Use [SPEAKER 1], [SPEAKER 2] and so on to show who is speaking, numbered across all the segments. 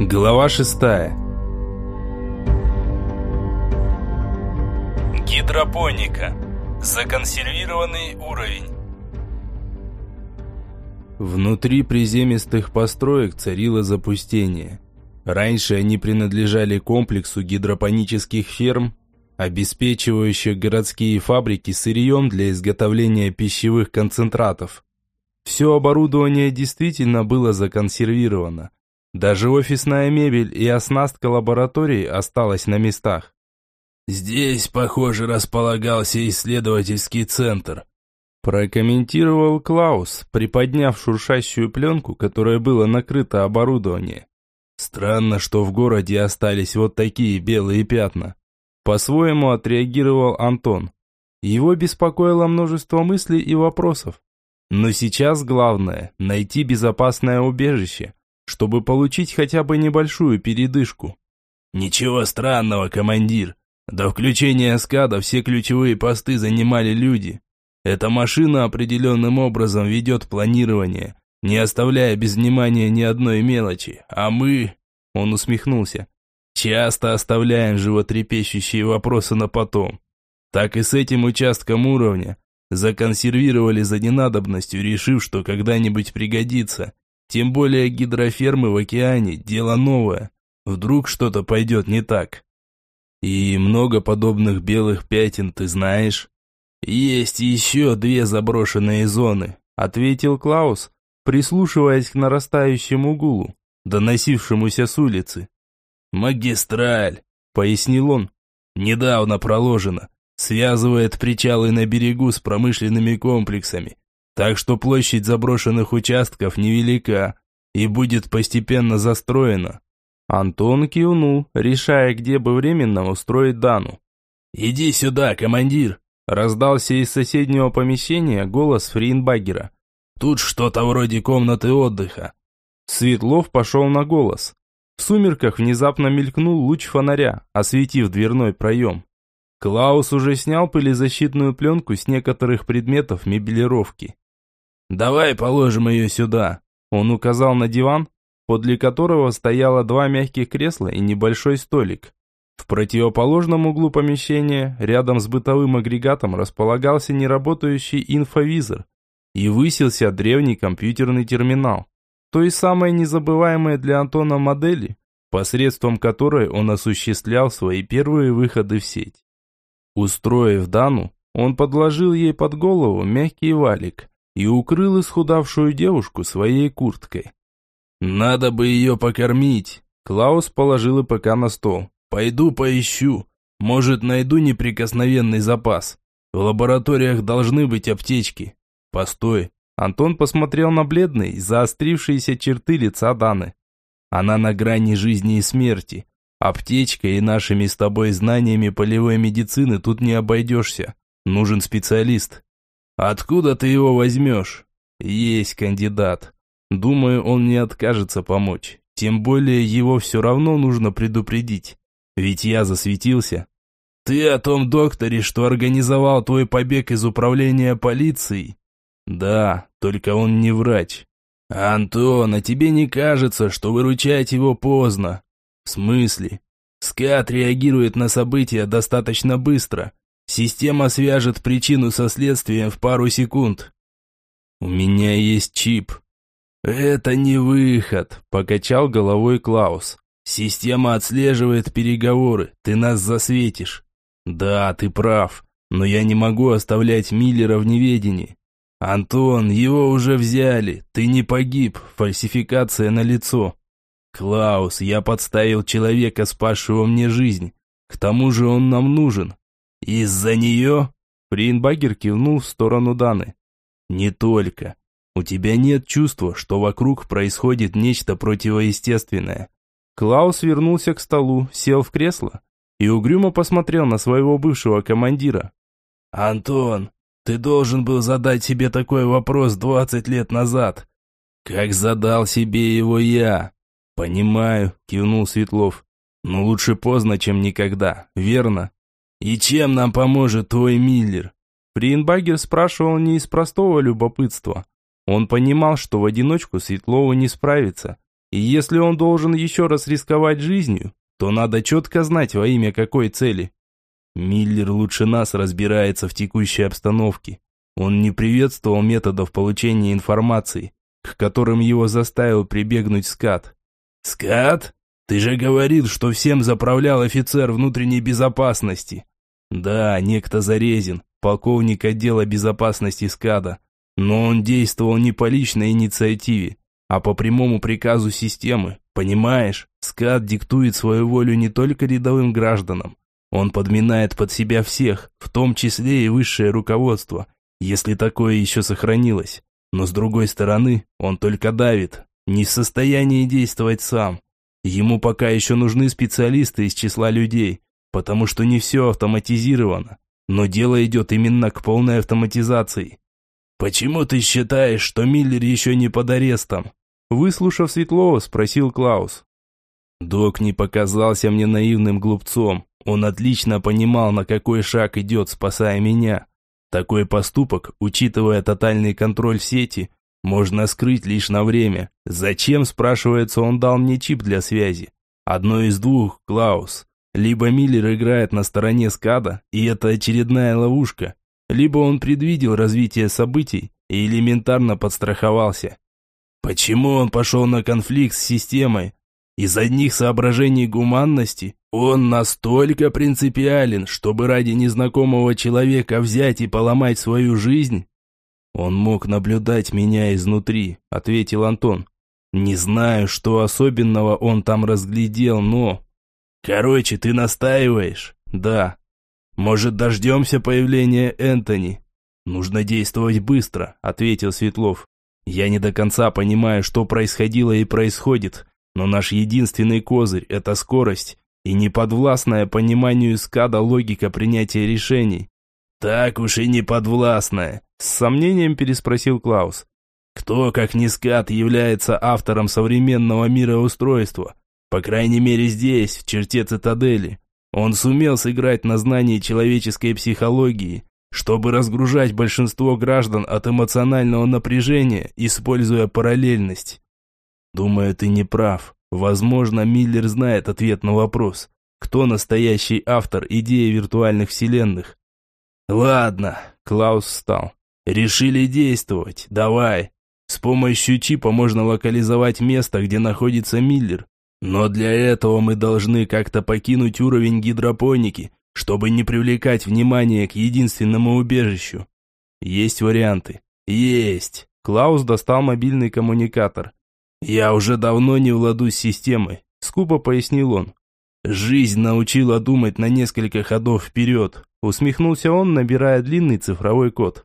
[SPEAKER 1] Глава шестая.
[SPEAKER 2] Гидропоника. Законсервированный уровень.
[SPEAKER 1] Внутри приземистых построек царило запустение. Раньше они принадлежали комплексу гидропонических ферм, обеспечивающих городские фабрики сырьем для изготовления пищевых концентратов. Все оборудование действительно было законсервировано. Даже офисная мебель и оснастка лаборатории осталась на местах.
[SPEAKER 3] «Здесь, похоже, располагался исследовательский центр»,
[SPEAKER 1] прокомментировал Клаус, приподняв шуршащую пленку, которая была накрыта оборудование. Странно, что в городе остались вот такие белые пятна. По-своему отреагировал Антон. Его беспокоило множество мыслей и вопросов. Но сейчас главное – найти безопасное убежище, чтобы получить хотя бы небольшую передышку.
[SPEAKER 3] «Ничего странного, командир. До включения скада все ключевые посты занимали люди. Эта машина определенным образом ведет планирование, не оставляя без внимания ни одной мелочи, а мы...» Он усмехнулся. «Часто оставляем животрепещущие вопросы на потом. Так и с этим участком уровня. Законсервировали за ненадобностью, решив, что когда-нибудь пригодится. Тем более гидрофермы в океане – дело новое. Вдруг что-то пойдет не так. И много подобных белых пятен ты знаешь? Есть еще две заброшенные зоны, ответил Клаус, прислушиваясь к нарастающему гулу, доносившемуся с улицы. Магистраль, пояснил он, недавно проложена, связывает причалы на берегу с промышленными комплексами. Так что площадь заброшенных участков невелика и будет постепенно застроена. Антон кивнул, решая, где бы временно устроить Дану. «Иди сюда, командир!» Раздался из соседнего помещения голос Фринбагера. «Тут что-то вроде комнаты отдыха». Светлов пошел на голос. В сумерках внезапно мелькнул луч фонаря, осветив дверной проем. Клаус уже снял пылезащитную пленку с некоторых предметов мебелировки. «Давай положим ее сюда». Он указал на диван, подле которого стояло два мягких кресла и небольшой столик. В противоположном углу помещения, рядом с бытовым агрегатом, располагался неработающий инфовизор и высился древний компьютерный терминал, той самой незабываемой для Антона модели, посредством которой он осуществлял свои первые выходы в сеть. Устроив Дану, он подложил ей под голову мягкий валик, и укрыл исхудавшую девушку своей курткой. «Надо бы ее покормить!» Клаус положил ИПК на стол. «Пойду поищу. Может, найду неприкосновенный запас. В лабораториях должны быть аптечки. Постой». Антон посмотрел на бледные, заострившиеся черты лица Даны. Она на грани жизни и смерти. Аптечкой и нашими с тобой знаниями полевой медицины тут не обойдешься. Нужен специалист. «Откуда ты его возьмешь?» «Есть кандидат. Думаю, он не откажется помочь. Тем более его все равно нужно предупредить. Ведь я засветился». «Ты о том докторе, что организовал твой побег из управления полицией?» «Да, только он не врач». «Антон, а тебе не кажется, что выручать его поздно?» «В смысле?» «Скат реагирует на события достаточно быстро. Система свяжет причину со следствием в пару секунд. У меня есть чип. Это не выход, покачал головой Клаус. Система отслеживает переговоры, ты нас засветишь. Да, ты прав, но я не могу оставлять Миллера в неведении. Антон, его уже взяли, ты не погиб, фальсификация на лицо. Клаус, я подставил человека, спасшего мне жизнь. К тому же он нам нужен. «Из-за нее?» Фрейнбагер кивнул в сторону Даны. «Не только. У тебя нет чувства, что вокруг происходит нечто противоестественное». Клаус вернулся к столу, сел в кресло и угрюмо посмотрел на своего бывшего командира. «Антон, ты должен был задать себе такой вопрос двадцать лет назад. Как задал себе его я?» «Понимаю», — кивнул Светлов. «Но лучше поздно, чем никогда, верно?» «И чем нам поможет твой Миллер?» Фриенбагер спрашивал не из простого любопытства. Он понимал, что в одиночку Светлову не справится,
[SPEAKER 1] И если он должен еще раз рисковать жизнью, то надо четко знать во имя какой цели. Миллер лучше нас разбирается в текущей обстановке. Он не приветствовал методов получения информации, к которым его заставил прибегнуть скат.
[SPEAKER 3] «Скат? Ты же говорил, что всем заправлял офицер внутренней безопасности».
[SPEAKER 1] «Да, некто Зарезин, полковник отдела безопасности СКАДа. Но он действовал не по личной инициативе, а по прямому приказу системы. Понимаешь, СКАД диктует свою волю не только рядовым гражданам. Он подминает под себя всех, в том числе и высшее руководство, если такое еще сохранилось. Но с другой стороны, он только давит, не в состоянии действовать сам. Ему пока еще нужны специалисты из числа людей, потому что не все автоматизировано. Но дело идет именно к полной автоматизации.
[SPEAKER 3] «Почему ты считаешь, что Миллер еще не под арестом?»
[SPEAKER 1] Выслушав Светлова, спросил Клаус. Док не показался мне наивным глупцом. Он отлично понимал, на какой шаг идет, спасая меня. Такой поступок, учитывая тотальный контроль сети, можно скрыть лишь на время. Зачем, спрашивается, он дал мне чип для связи? Одно из двух, Клаус. Либо Миллер играет на стороне скада, и это очередная ловушка, либо он предвидел развитие событий и элементарно подстраховался. Почему он пошел на конфликт с системой? Из одних соображений гуманности он настолько принципиален, чтобы ради незнакомого человека взять и поломать свою жизнь? Он мог наблюдать меня изнутри, ответил Антон. Не знаю, что особенного он там разглядел, но... Короче, ты настаиваешь? Да. Может, дождемся появления Энтони? Нужно действовать быстро, ответил Светлов. Я не до конца понимаю, что происходило и происходит, но наш единственный козырь – это скорость и неподвластная пониманию скада логика принятия решений.
[SPEAKER 3] «Так уж и неподвластная», – с сомнением переспросил Клаус. «Кто, как не скад, является автором современного мироустройства? По крайней мере здесь, в черте цитадели. Он сумел сыграть на знании человеческой психологии, чтобы разгружать большинство граждан от эмоционального напряжения, используя параллельность. Думаю, ты не прав. Возможно, Миллер знает ответ на вопрос, кто настоящий автор идеи виртуальных вселенных. Ладно, Клаус встал. Решили действовать. Давай. С помощью чипа можно локализовать место, где находится Миллер. Но для этого мы должны как-то покинуть уровень гидропоники чтобы не привлекать внимание к единственному убежищу. Есть варианты. Есть. Клаус достал мобильный коммуникатор. Я уже давно не владу с системой, скупо пояснил он. Жизнь научила думать на несколько ходов вперед. Усмехнулся он, набирая длинный цифровой код.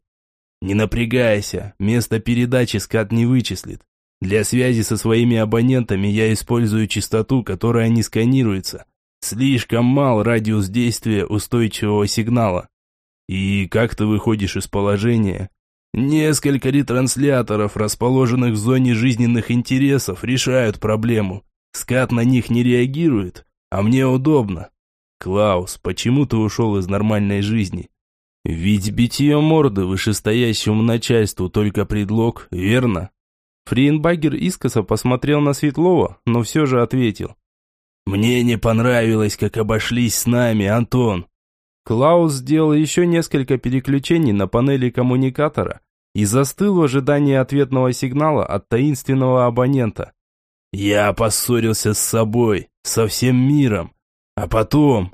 [SPEAKER 3] Не напрягайся, место передачи скат не вычислит. Для связи со своими абонентами я использую частоту, которая не сканируется. Слишком мал радиус действия устойчивого сигнала. И как ты выходишь из положения? Несколько ретрансляторов, расположенных в зоне жизненных интересов, решают проблему. Скат на них не реагирует, а мне удобно. Клаус, почему ты ушел из нормальной жизни? Ведь битье морды вышестоящему начальству только предлог, верно? Фриенбагер искоса посмотрел на Светлова, но все же ответил. «Мне не понравилось, как обошлись с нами, Антон». Клаус сделал еще несколько переключений на панели коммуникатора и застыл в ожидании ответного сигнала от таинственного абонента. «Я поссорился с собой, со всем миром. А потом...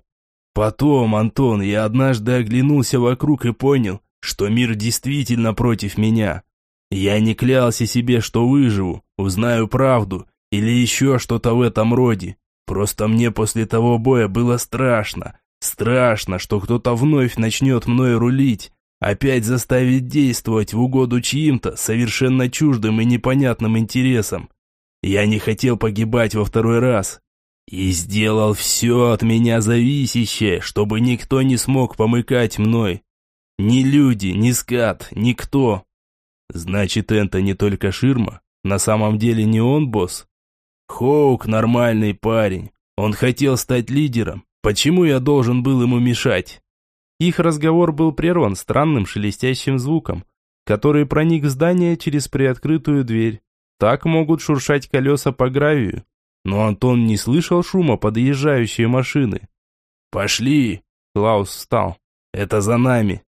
[SPEAKER 3] Потом, Антон, я однажды оглянулся вокруг и понял, что мир действительно против меня. Я не клялся себе, что выживу, узнаю правду или еще что-то в этом роде. Просто мне после того боя было страшно. Страшно, что кто-то вновь начнет мной рулить. Опять заставить действовать в угоду чьим-то совершенно чуждым и непонятным интересам. Я не хотел погибать во второй раз. И сделал все от меня зависящее, чтобы никто не смог помыкать мной. Ни люди, ни скат, никто. Значит, это не только ширма? На самом деле не он босс? Хоук нормальный парень. Он хотел стать лидером. Почему я должен был ему мешать? Их разговор был прерван странным шелестящим звуком, который проник в здание через приоткрытую дверь.
[SPEAKER 1] Так могут шуршать колеса по гравию. Но Антон не слышал шума подъезжающей машины.
[SPEAKER 3] «Пошли!»
[SPEAKER 1] Клаус встал. «Это за нами!»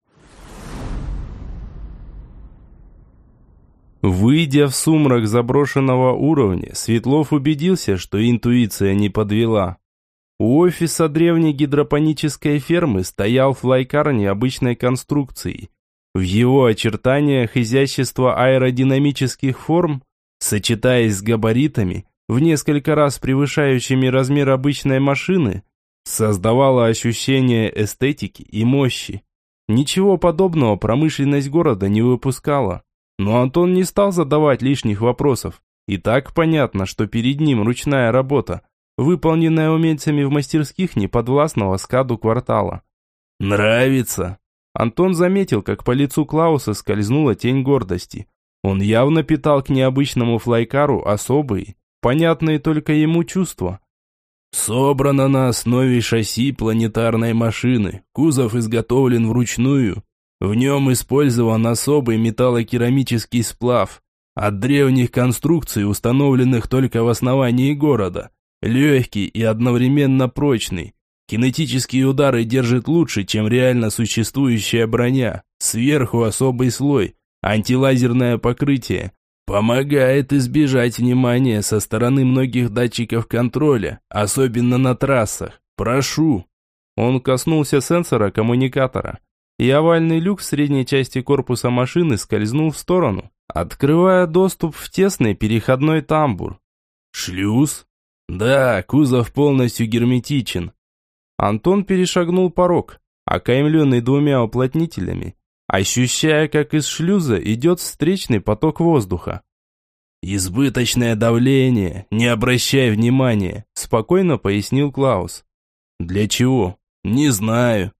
[SPEAKER 1] Выйдя в сумрак заброшенного уровня, Светлов убедился, что интуиция не подвела. У офиса древней гидропонической фермы стоял флайкар необычной конструкции. В его очертаниях изящество аэродинамических форм, сочетаясь с габаритами, в несколько раз превышающими размер обычной машины, создавало ощущение эстетики и мощи. Ничего подобного промышленность города не выпускала. Но Антон не стал задавать лишних вопросов. И так понятно, что перед ним ручная работа, выполненная умельцами в мастерских неподвластного скаду квартала.
[SPEAKER 3] «Нравится!»
[SPEAKER 1] Антон заметил, как по лицу Клауса скользнула тень гордости. Он явно питал к необычному флайкару особые, понятные только ему чувства.
[SPEAKER 3] «Собрано на основе шасси планетарной машины, кузов изготовлен вручную, в нем использован особый металлокерамический сплав от древних конструкций, установленных только в основании города. Легкий и одновременно прочный. Кинетические удары держит лучше, чем реально существующая броня. Сверху особый слой, антилазерное покрытие. Помогает избежать внимания со стороны многих датчиков контроля, особенно на трассах. Прошу.
[SPEAKER 1] Он коснулся сенсора коммуникатора и овальный люк в средней части корпуса машины скользнул в сторону, открывая доступ в тесный переходной тамбур.
[SPEAKER 3] «Шлюз?» «Да, кузов полностью герметичен».
[SPEAKER 1] Антон перешагнул порог, окаймленный двумя уплотнителями, ощущая, как из шлюза идет встречный поток воздуха.
[SPEAKER 3] «Избыточное давление, не обращай внимания», – спокойно пояснил Клаус.
[SPEAKER 1] «Для чего?»
[SPEAKER 3] «Не знаю.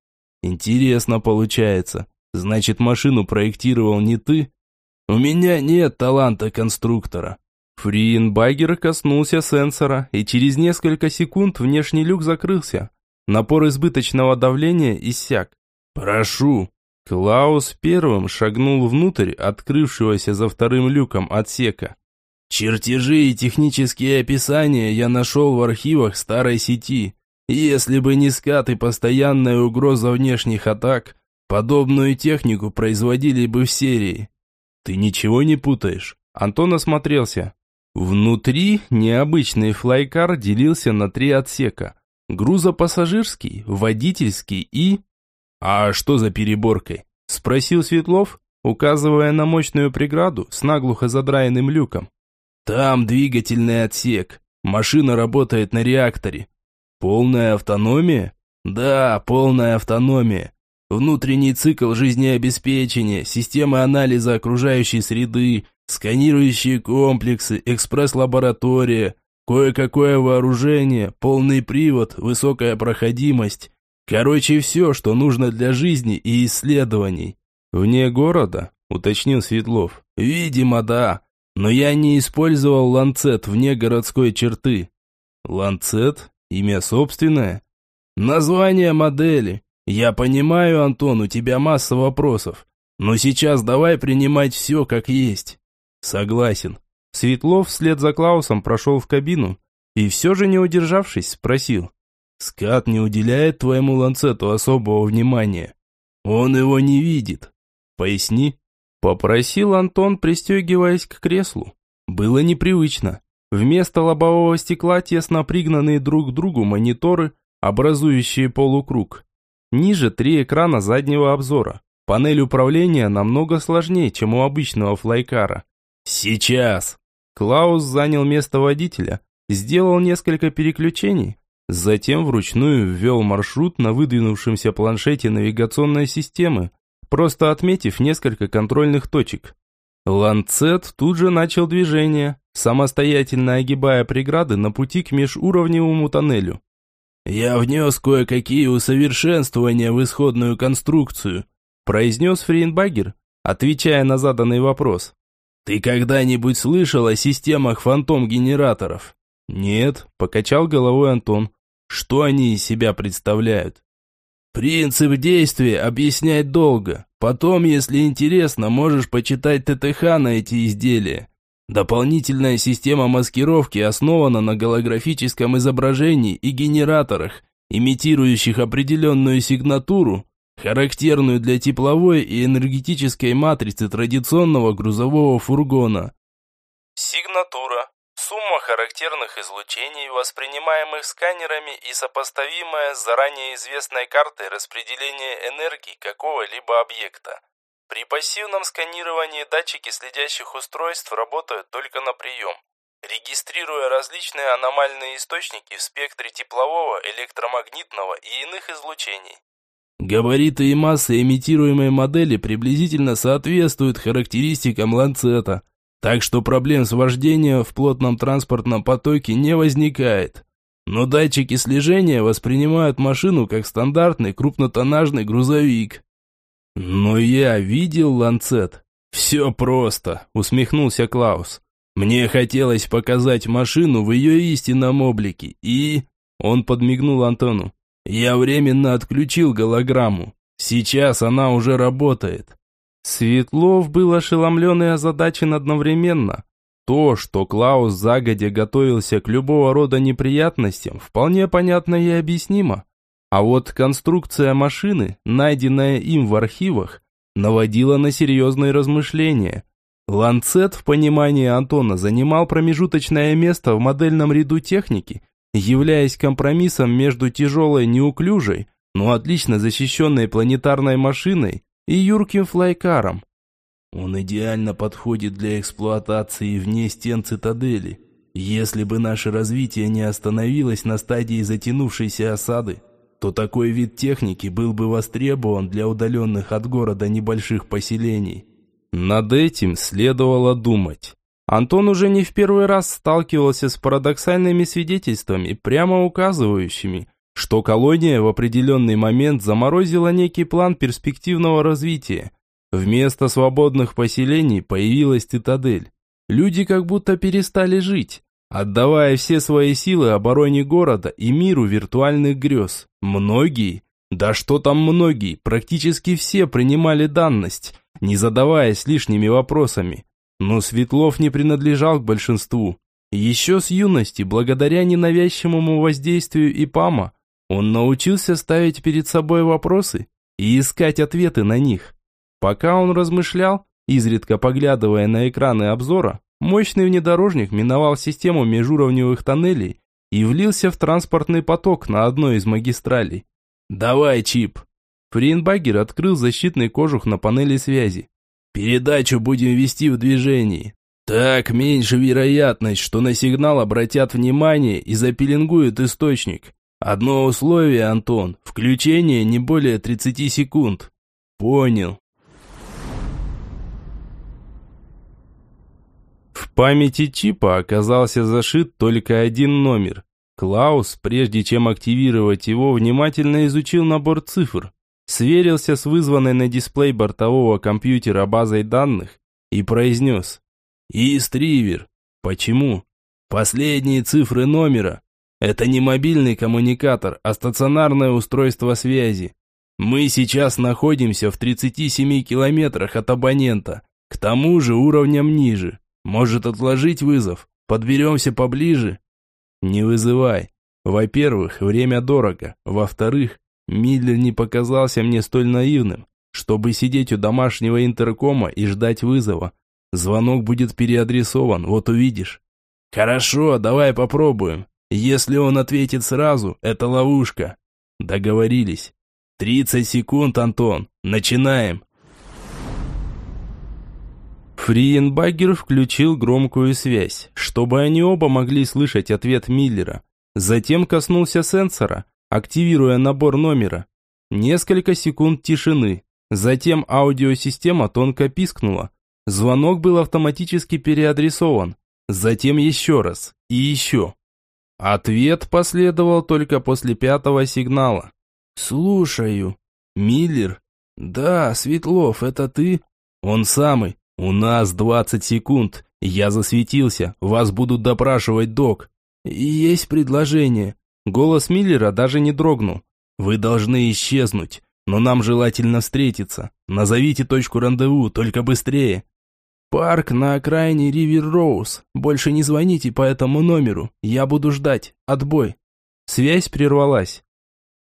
[SPEAKER 3] Интересно получается. Значит, машину проектировал не ты? У меня нет таланта конструктора.
[SPEAKER 1] Фриенбагер коснулся сенсора, и через несколько секунд внешний люк закрылся. Напор избыточного давления иссяк.
[SPEAKER 3] «Прошу!»
[SPEAKER 1] Клаус первым шагнул внутрь открывшегося за вторым люком отсека.
[SPEAKER 3] «Чертежи и технические описания я нашел в архивах старой сети. Если бы не скат и постоянная угроза внешних атак, подобную технику производили бы в серии.
[SPEAKER 1] Ты ничего не путаешь? Антон осмотрелся. Внутри необычный флайкар делился на три отсека. Грузопассажирский, водительский и...
[SPEAKER 3] «А что за переборкой?»
[SPEAKER 1] – спросил Светлов, указывая на мощную преграду с наглухо задраенным люком.
[SPEAKER 3] «Там двигательный отсек. Машина работает на реакторе.
[SPEAKER 1] Полная автономия?
[SPEAKER 3] Да, полная автономия. Внутренний цикл жизнеобеспечения, системы анализа окружающей среды, сканирующие комплексы, экспресс-лаборатория, кое-какое вооружение, полный привод, высокая проходимость. Короче, все, что нужно для жизни и исследований.
[SPEAKER 1] Вне города, уточнил Светлов.
[SPEAKER 3] Видимо, да. Но я не использовал ланцет вне городской черты.
[SPEAKER 1] Ланцет? Имя собственное?
[SPEAKER 3] Название модели. Я понимаю, Антон, у тебя масса вопросов. Но сейчас давай принимать все как есть.
[SPEAKER 1] Согласен. Светлов вслед за Клаусом прошел в кабину и все же не удержавшись, спросил.
[SPEAKER 3] Скат не уделяет твоему ланцету особого внимания. Он его не видит.
[SPEAKER 1] Поясни. Попросил Антон, пристегиваясь к креслу. Было непривычно. Вместо лобового стекла тесно пригнанные друг к другу мониторы, образующие полукруг. Ниже три экрана заднего обзора. Панель управления намного сложнее, чем у обычного флайкара.
[SPEAKER 3] «Сейчас!»
[SPEAKER 1] Клаус занял место водителя, сделал несколько переключений, затем вручную ввел маршрут на выдвинувшемся планшете навигационной системы, просто отметив несколько контрольных точек. Ланцет тут же начал движение, самостоятельно огибая преграды на пути к межуровневому тоннелю.
[SPEAKER 3] «Я внес кое-какие усовершенствования в исходную конструкцию», произнес Фрейнбагер, отвечая на заданный вопрос. «Ты когда-нибудь слышал о системах фантом-генераторов?»
[SPEAKER 1] «Нет», – покачал головой Антон. «Что они из себя представляют?»
[SPEAKER 3] «Принцип действия объяснять долго. Потом, если интересно, можешь почитать ТТХ на эти изделия. Дополнительная система маскировки основана на голографическом изображении и генераторах, имитирующих определенную сигнатуру, характерную для тепловой и энергетической матрицы традиционного грузового фургона.
[SPEAKER 2] Сигнатура – сумма характерных излучений, воспринимаемых сканерами и сопоставимая с заранее известной картой распределения энергии какого-либо объекта. При пассивном сканировании датчики следящих устройств работают только на прием, регистрируя различные аномальные источники в спектре теплового, электромагнитного и иных излучений.
[SPEAKER 3] Габариты и масса имитируемой модели приблизительно соответствуют характеристикам ланцета, так что проблем с вождением в плотном транспортном потоке не возникает. Но датчики слежения воспринимают машину как стандартный крупнотоннажный грузовик. «Но я видел ланцет». «Все просто», — усмехнулся Клаус. «Мне хотелось показать машину в ее истинном облике, и...» Он подмигнул Антону. «Я временно отключил голограмму. Сейчас она уже работает». Светлов был ошеломлен и озадачен одновременно. То, что Клаус загодя готовился к любого рода неприятностям, вполне понятно и объяснимо. А вот конструкция машины, найденная им в архивах, наводила на серьезные размышления. Ланцет в понимании Антона занимал промежуточное место в модельном ряду техники, являясь компромиссом между тяжелой неуклюжей, но отлично защищенной планетарной машиной и юрким флайкаром. Он идеально подходит для эксплуатации вне стен цитадели, если бы наше развитие не остановилось на стадии затянувшейся осады то такой вид техники был бы востребован для удаленных от города небольших поселений. Над этим следовало думать. Антон уже не в первый раз сталкивался с парадоксальными свидетельствами, прямо указывающими, что колония в определенный момент заморозила некий план перспективного развития. Вместо свободных поселений появилась цитадель. Люди как будто перестали жить, отдавая все свои силы обороне города и миру виртуальных грез. Многие, да что там многие, практически все принимали данность, не задаваясь лишними вопросами. Но Светлов не принадлежал к большинству. Еще с юности, благодаря ненавязчивому воздействию ИПАМа, он научился ставить перед собой вопросы и искать ответы на них. Пока он размышлял, изредка поглядывая на экраны обзора, Мощный внедорожник миновал систему межуровневых тоннелей и влился в транспортный поток на одной из магистралей. «Давай, Чип!» Фринбагер открыл защитный кожух на панели связи. «Передачу будем вести в движении. Так меньше вероятность, что на сигнал обратят внимание и запеленгуют источник. Одно условие, Антон, включение не более 30 секунд». «Понял». В памяти чипа оказался зашит только один номер. Клаус, прежде чем активировать его, внимательно изучил набор цифр, сверился с вызванной на дисплей бортового компьютера базой данных и произнес «Истривер». Почему? Последние цифры номера. Это не мобильный коммуникатор, а стационарное устройство связи. Мы сейчас находимся в 37 километрах от абонента, к тому же уровнем ниже. Может отложить вызов? Подберемся поближе? Не вызывай. Во-первых, время дорого. Во-вторых, Миллер не показался мне столь наивным, чтобы сидеть у домашнего интеркома и ждать вызова. Звонок будет переадресован, вот увидишь. Хорошо, давай попробуем. Если он ответит сразу, это ловушка. Договорились. 30 секунд, Антон. Начинаем. Фриенбагер включил громкую связь, чтобы они оба могли слышать ответ Миллера. Затем коснулся сенсора, активируя набор номера. Несколько секунд тишины. Затем аудиосистема тонко пискнула. Звонок был автоматически переадресован. Затем еще раз. И еще. Ответ последовал только после пятого сигнала. «Слушаю». «Миллер?» «Да, Светлов, это ты?» «Он самый. «У нас двадцать секунд. Я засветился. Вас будут допрашивать, док». «Есть предложение». Голос Миллера даже не дрогнул. «Вы должны исчезнуть, но нам желательно встретиться. Назовите точку рандеву, только быстрее».
[SPEAKER 1] «Парк на окраине Ривер Роуз. Больше не звоните по этому номеру. Я буду ждать. Отбой». Связь прервалась.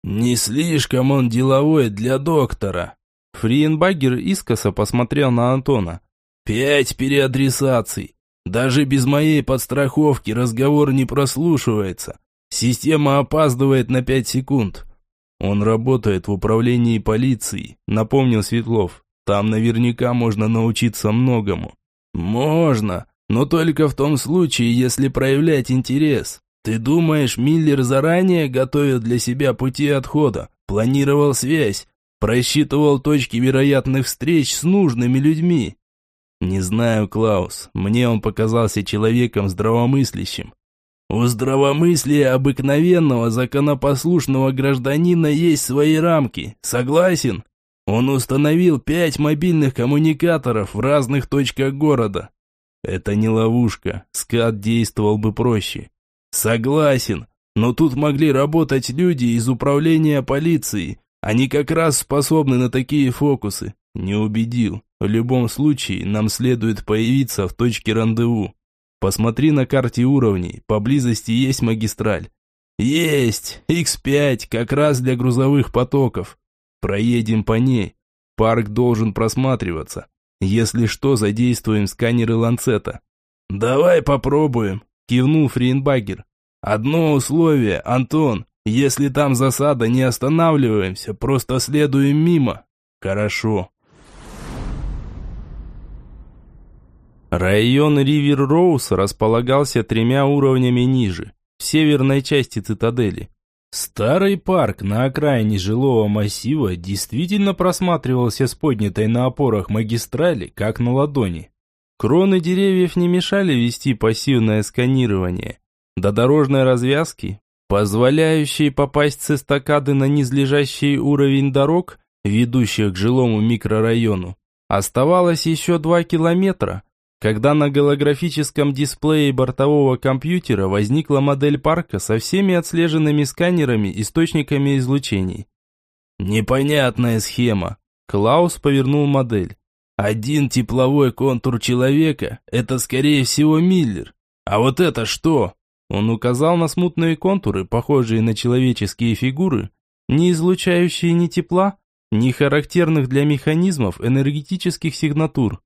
[SPEAKER 3] «Не слишком он деловой для доктора».
[SPEAKER 1] Фриенбагер искоса посмотрел на Антона.
[SPEAKER 3] «Пять переадресаций. Даже без моей подстраховки разговор не прослушивается. Система опаздывает на пять секунд».
[SPEAKER 1] «Он работает в управлении полиции», напомнил Светлов. «Там наверняка можно научиться многому».
[SPEAKER 3] «Можно, но только в том случае, если проявлять интерес. Ты думаешь, Миллер заранее готовил для себя пути отхода, планировал связь, просчитывал точки вероятных встреч с нужными людьми?»
[SPEAKER 1] «Не знаю, Клаус, мне он показался человеком здравомыслящим».
[SPEAKER 3] «У здравомыслия обыкновенного законопослушного гражданина есть свои рамки, согласен?» Он установил пять мобильных коммуникаторов в разных точках города.
[SPEAKER 1] Это не ловушка, скат действовал бы проще.
[SPEAKER 3] Согласен, но тут могли работать люди из управления полиции. Они как раз способны на такие фокусы.
[SPEAKER 1] Не убедил. В любом случае, нам следует появиться в точке рандеву. Посмотри на карте уровней, поблизости есть магистраль.
[SPEAKER 3] Есть, X5, как раз для грузовых потоков.
[SPEAKER 1] Проедем по ней. Парк должен просматриваться. Если что, задействуем сканеры ланцета.
[SPEAKER 3] Давай попробуем,
[SPEAKER 1] кивнул Фрейнбагер.
[SPEAKER 3] Одно условие, Антон, если там засада, не останавливаемся, просто следуем мимо.
[SPEAKER 1] Хорошо. Район Ривер-Роуз располагался тремя уровнями ниже, в северной части цитадели. Старый парк на окраине жилого массива действительно просматривался с поднятой на опорах магистрали, как на ладони. Кроны деревьев не мешали вести пассивное сканирование. До дорожной развязки, позволяющей попасть с эстакады на низлежащий уровень дорог, ведущих к жилому микрорайону, оставалось еще два километра, когда на голографическом дисплее бортового компьютера возникла модель парка со всеми отслеженными сканерами источниками излучений.
[SPEAKER 3] Непонятная схема.
[SPEAKER 1] Клаус повернул модель.
[SPEAKER 3] Один тепловой контур человека – это скорее всего Миллер. А вот это что?
[SPEAKER 1] Он указал на смутные контуры, похожие на человеческие фигуры, не излучающие ни тепла, ни характерных для механизмов энергетических сигнатур.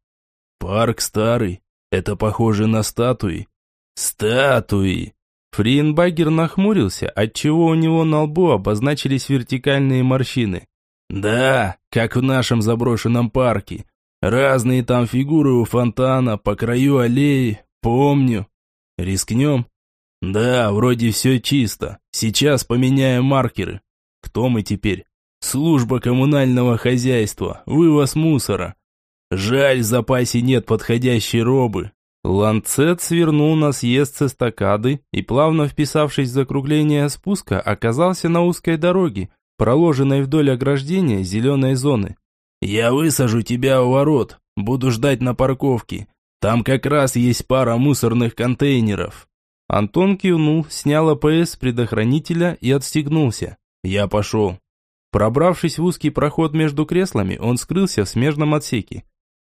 [SPEAKER 3] Парк старый. Это похоже на статуи. Статуи.
[SPEAKER 1] Фриенбагер нахмурился, отчего у него на лбу обозначились вертикальные морщины.
[SPEAKER 3] Да, как в нашем заброшенном парке. Разные там фигуры у фонтана, по краю аллеи. Помню.
[SPEAKER 1] Рискнем?
[SPEAKER 3] Да, вроде все чисто. Сейчас поменяем маркеры.
[SPEAKER 1] Кто мы теперь?
[SPEAKER 3] Служба коммунального хозяйства, вывоз мусора. Жаль, в запасе нет подходящей робы.
[SPEAKER 1] Ланцет свернул на съезд с эстакады и, плавно вписавшись в закругление спуска, оказался на узкой дороге, проложенной вдоль ограждения зеленой зоны.
[SPEAKER 3] «Я высажу тебя у ворот, буду ждать на парковке. Там как раз есть пара мусорных контейнеров».
[SPEAKER 1] Антон кивнул, снял АПС предохранителя и отстегнулся. Я пошел. Пробравшись в узкий проход между креслами, он скрылся в смежном отсеке.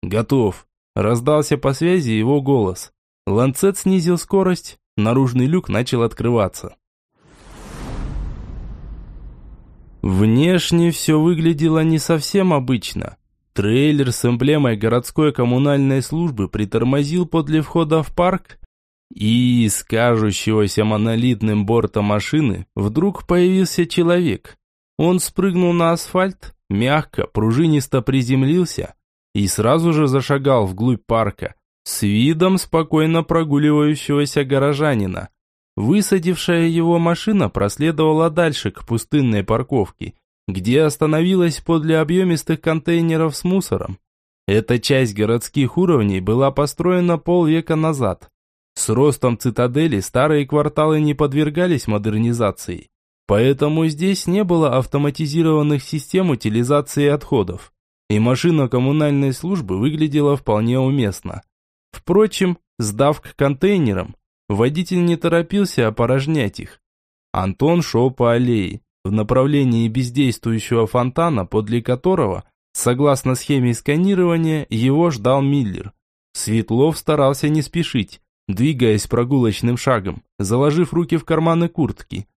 [SPEAKER 1] «Готов!» – раздался по связи его голос. Ланцет снизил скорость, наружный люк начал открываться. Внешне все выглядело не совсем обычно. Трейлер с эмблемой городской коммунальной службы притормозил подле входа в парк, и из кажущегося монолитным борта машины вдруг появился человек. Он спрыгнул на асфальт, мягко, пружинисто приземлился и сразу же зашагал вглубь парка, с видом спокойно прогуливающегося горожанина. Высадившая его машина проследовала дальше к пустынной парковке, где остановилась подле объемистых контейнеров с мусором. Эта часть городских уровней была построена полвека назад. С ростом цитадели старые кварталы не подвергались модернизации, поэтому здесь не было автоматизированных систем утилизации отходов и машина коммунальной службы выглядела вполне уместно. Впрочем, сдав к контейнерам, водитель не торопился опорожнять их. Антон шел по аллее, в направлении бездействующего фонтана, подле которого, согласно схеме сканирования, его ждал Миллер. Светлов старался не спешить, двигаясь прогулочным шагом, заложив руки в карманы куртки.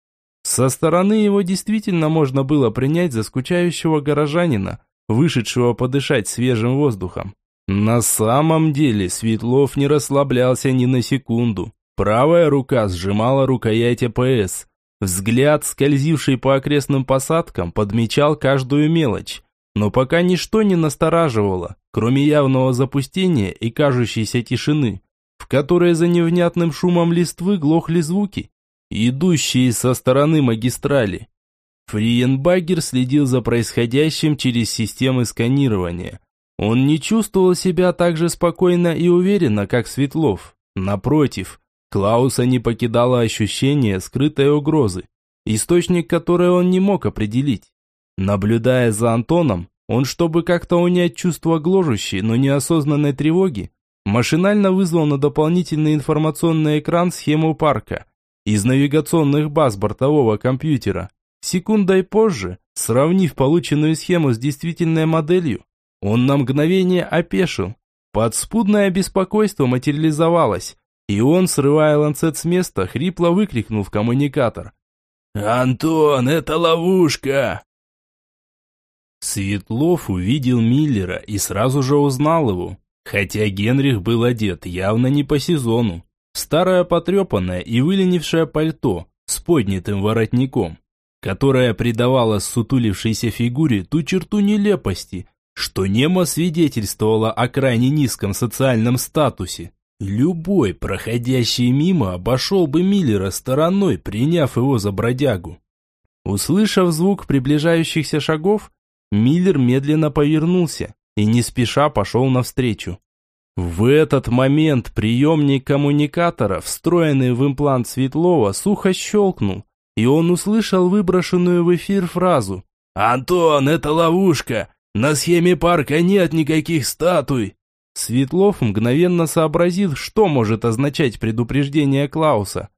[SPEAKER 1] Со стороны его действительно можно было принять за скучающего горожанина, вышедшего подышать свежим воздухом. На самом деле Светлов не расслаблялся ни на секунду. Правая рука сжимала рукоять АПС. Взгляд, скользивший по окрестным посадкам, подмечал каждую мелочь. Но пока ничто не настораживало, кроме явного запустения и кажущейся тишины, в которой за невнятным шумом листвы глохли звуки, идущие со стороны магистрали. Фриенбагер следил за происходящим через системы сканирования. Он не чувствовал себя так же спокойно и уверенно, как Светлов. Напротив, Клауса не покидало ощущение скрытой угрозы, источник которой он не мог определить. Наблюдая за Антоном, он, чтобы как-то унять чувство гложущей, но неосознанной тревоги, машинально вызвал на дополнительный информационный экран схему парка из навигационных баз бортового компьютера. Секундой позже, сравнив полученную схему с действительной моделью, он на мгновение опешил. Подспудное беспокойство материализовалось, и он, срывая ланцет с места, хрипло выкрикнул в коммуникатор.
[SPEAKER 3] «Антон, это ловушка!»
[SPEAKER 1] Светлов увидел Миллера и сразу же узнал его, хотя Генрих был одет явно не по сезону. Старое потрепанное и выленившее пальто с поднятым воротником, которое придавало сутулившейся фигуре ту черту нелепости, что немо свидетельствовало о крайне низком социальном статусе. Любой, проходящий мимо, обошел бы Миллера стороной, приняв его за бродягу. Услышав звук приближающихся шагов, Миллер медленно повернулся и не спеша пошел навстречу. В этот момент приемник коммуникатора, встроенный в имплант Светлова, сухо щелкнул, и он услышал выброшенную в эфир фразу «Антон, это ловушка! На схеме парка нет никаких статуй!» Светлов мгновенно сообразил, что может означать предупреждение Клауса.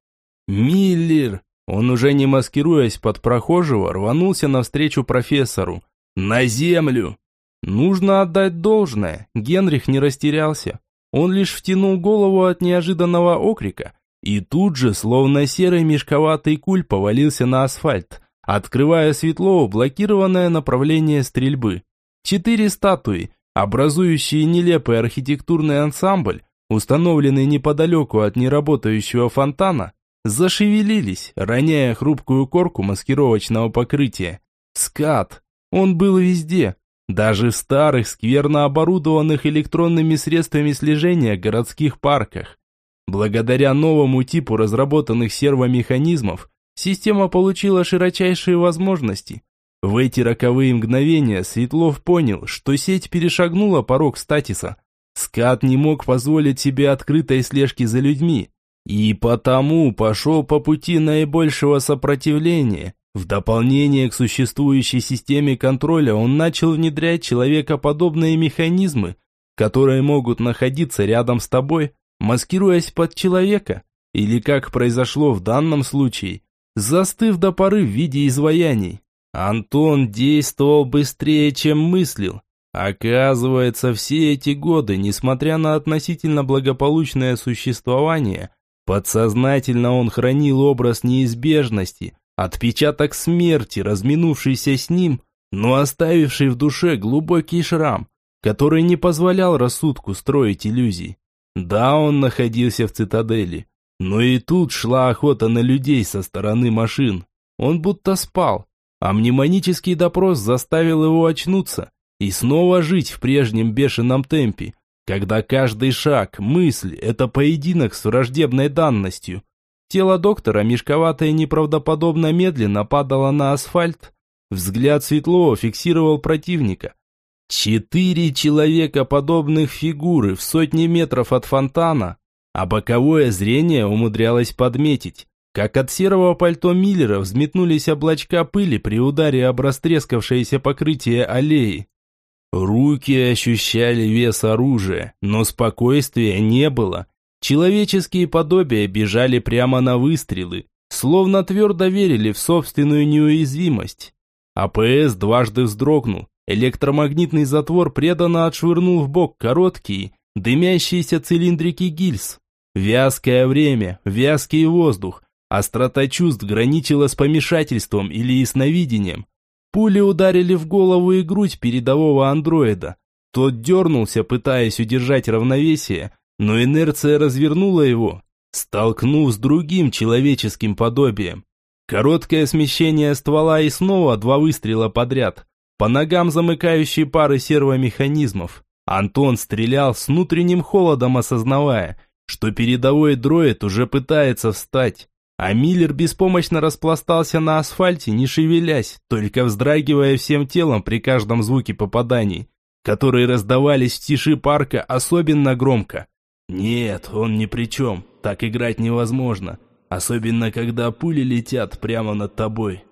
[SPEAKER 1] «Миллер!» Он уже не маскируясь под прохожего, рванулся навстречу профессору. «На землю!» Нужно отдать должное, Генрих не растерялся. Он лишь втянул голову от неожиданного окрика, и тут же, словно серый мешковатый куль, повалился на асфальт, открывая светло блокированное направление стрельбы. Четыре статуи, образующие нелепый архитектурный ансамбль, установленный неподалеку от неработающего фонтана, зашевелились, роняя хрупкую корку маскировочного покрытия. Скат. Он был везде, даже в старых, скверно оборудованных электронными средствами слежения городских парках. Благодаря новому типу разработанных сервомеханизмов, система получила широчайшие возможности, в эти роковые мгновения Светлов понял, что сеть перешагнула порог статиса. Скат не мог позволить себе открытой слежки за людьми, и потому пошел по пути наибольшего сопротивления. В дополнение к существующей системе контроля он начал внедрять человекоподобные механизмы, которые могут находиться рядом с тобой, маскируясь под человека, или, как произошло в данном случае, застыв до поры в виде изваяний. Антон действовал быстрее, чем мыслил. Оказывается, все эти годы, несмотря на относительно благополучное существование, подсознательно он хранил образ неизбежности, отпечаток смерти, разминувшийся с ним, но оставивший в душе глубокий шрам, который не позволял рассудку строить иллюзий. Да, он находился в цитадели, но и тут шла охота на людей со стороны машин. Он будто спал, а мнемонический допрос заставил его очнуться и снова жить в прежнем бешеном темпе, когда каждый шаг, мысль – это поединок с враждебной данностью. Тело доктора мешковато и неправдоподобно медленно падало на асфальт. Взгляд Светлова фиксировал противника. Четыре человекоподобных фигуры в сотни метров от фонтана, а боковое зрение умудрялось подметить, как от серого пальто Миллера взметнулись облачка пыли при ударе об растрескавшееся покрытие аллеи. Руки ощущали вес оружия, но спокойствия не было. Человеческие подобия бежали прямо на выстрелы, словно твердо верили в собственную неуязвимость. АПС дважды вздрогнул, электромагнитный затвор преданно отшвырнул в бок короткие, дымящиеся цилиндрики гильз. Вязкое время, вязкий воздух, острота чувств граничила с помешательством или ясновидением. Пули ударили в голову и грудь передового андроида. Тот дернулся, пытаясь удержать равновесие, но инерция развернула его, столкнув с другим человеческим подобием. Короткое смещение ствола и снова два выстрела подряд. По ногам замыкающей пары сервомеханизмов. Антон стрелял с внутренним холодом, осознавая, что передовой дроид уже пытается встать. А Миллер беспомощно распластался на асфальте, не шевелясь, только вздрагивая всем телом при каждом звуке попаданий, которые раздавались в тиши парка особенно громко. Нет, он ни при чем, так играть невозможно, особенно когда пули летят прямо над тобой.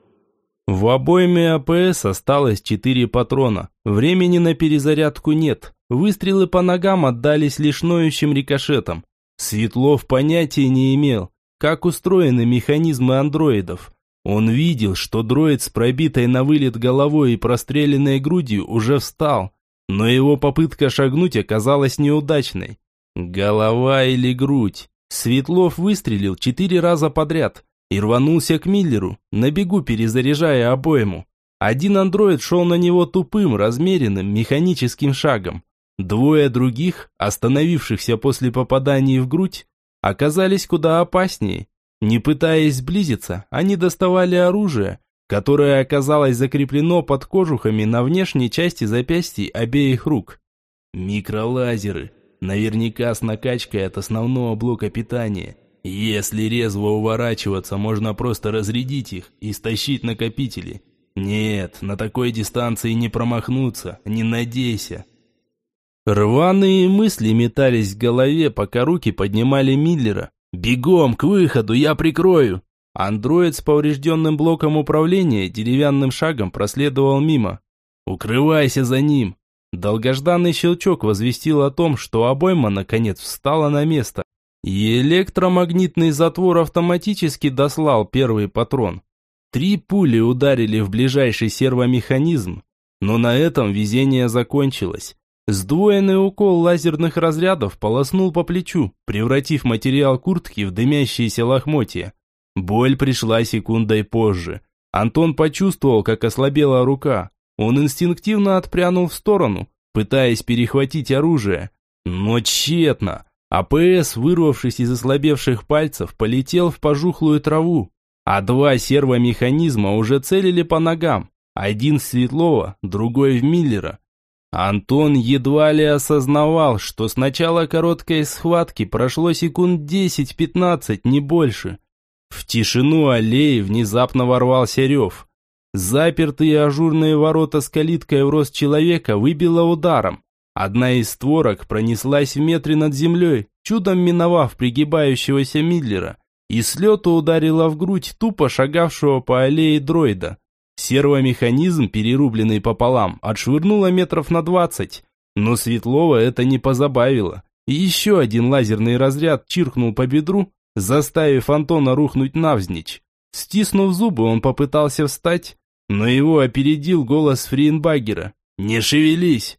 [SPEAKER 1] В обойме АПС осталось четыре патрона, времени на перезарядку нет, выстрелы по ногам отдались лишь ноющим рикошетом. Светлов понятия не имел, как устроены механизмы андроидов. Он видел, что дроид с пробитой на вылет головой и простреленной грудью уже встал, но его попытка шагнуть оказалась неудачной. Голова или грудь? Светлов выстрелил четыре раза подряд и рванулся к Миллеру, на бегу перезаряжая обойму. Один андроид шел на него тупым, размеренным, механическим шагом. Двое других, остановившихся после попаданий в грудь, оказались куда опаснее. Не пытаясь сблизиться, они доставали оружие, которое оказалось закреплено под кожухами на внешней части запястий обеих рук. Микролазеры, наверняка с накачкой от основного блока питания. Если резво уворачиваться, можно просто разрядить их и стащить накопители. Нет, на такой дистанции не промахнуться, не надейся. Рваные мысли метались в голове, пока руки поднимали Миллера. «Бегом, к выходу, я прикрою!» Андроид с поврежденным блоком управления деревянным шагом проследовал мимо. «Укрывайся за ним!» Долгожданный щелчок возвестил о том, что обойма наконец встала на место. И электромагнитный затвор автоматически дослал первый патрон. Три пули ударили в ближайший сервомеханизм, но на этом везение закончилось. Сдвоенный укол лазерных разрядов полоснул по плечу, превратив материал куртки в дымящиеся лохмотья. Боль пришла секундой позже. Антон почувствовал, как ослабела рука. Он инстинктивно отпрянул в сторону, пытаясь перехватить оружие. Но тщетно. АПС, вырвавшись из ослабевших пальцев, полетел в пожухлую траву. А два сервомеханизма уже целили по ногам. Один в Светлова, другой в Миллера. Антон едва ли осознавал, что с начала короткой схватки прошло секунд 10-15, не больше. В тишину аллеи внезапно ворвался рев. Запертые ажурные ворота с калиткой в рост человека выбило ударом. Одна из створок пронеслась в метре над землей, чудом миновав пригибающегося Мидлера, и с лету ударила в грудь тупо шагавшего по аллее дроида. Сервомеханизм, перерубленный пополам, отшвырнуло метров на двадцать, но Светлова это не позабавило. Еще один лазерный разряд чиркнул по бедру, заставив Антона рухнуть навзничь. Стиснув зубы, он попытался встать, но его опередил голос Фриенбагера. «Не шевелись!»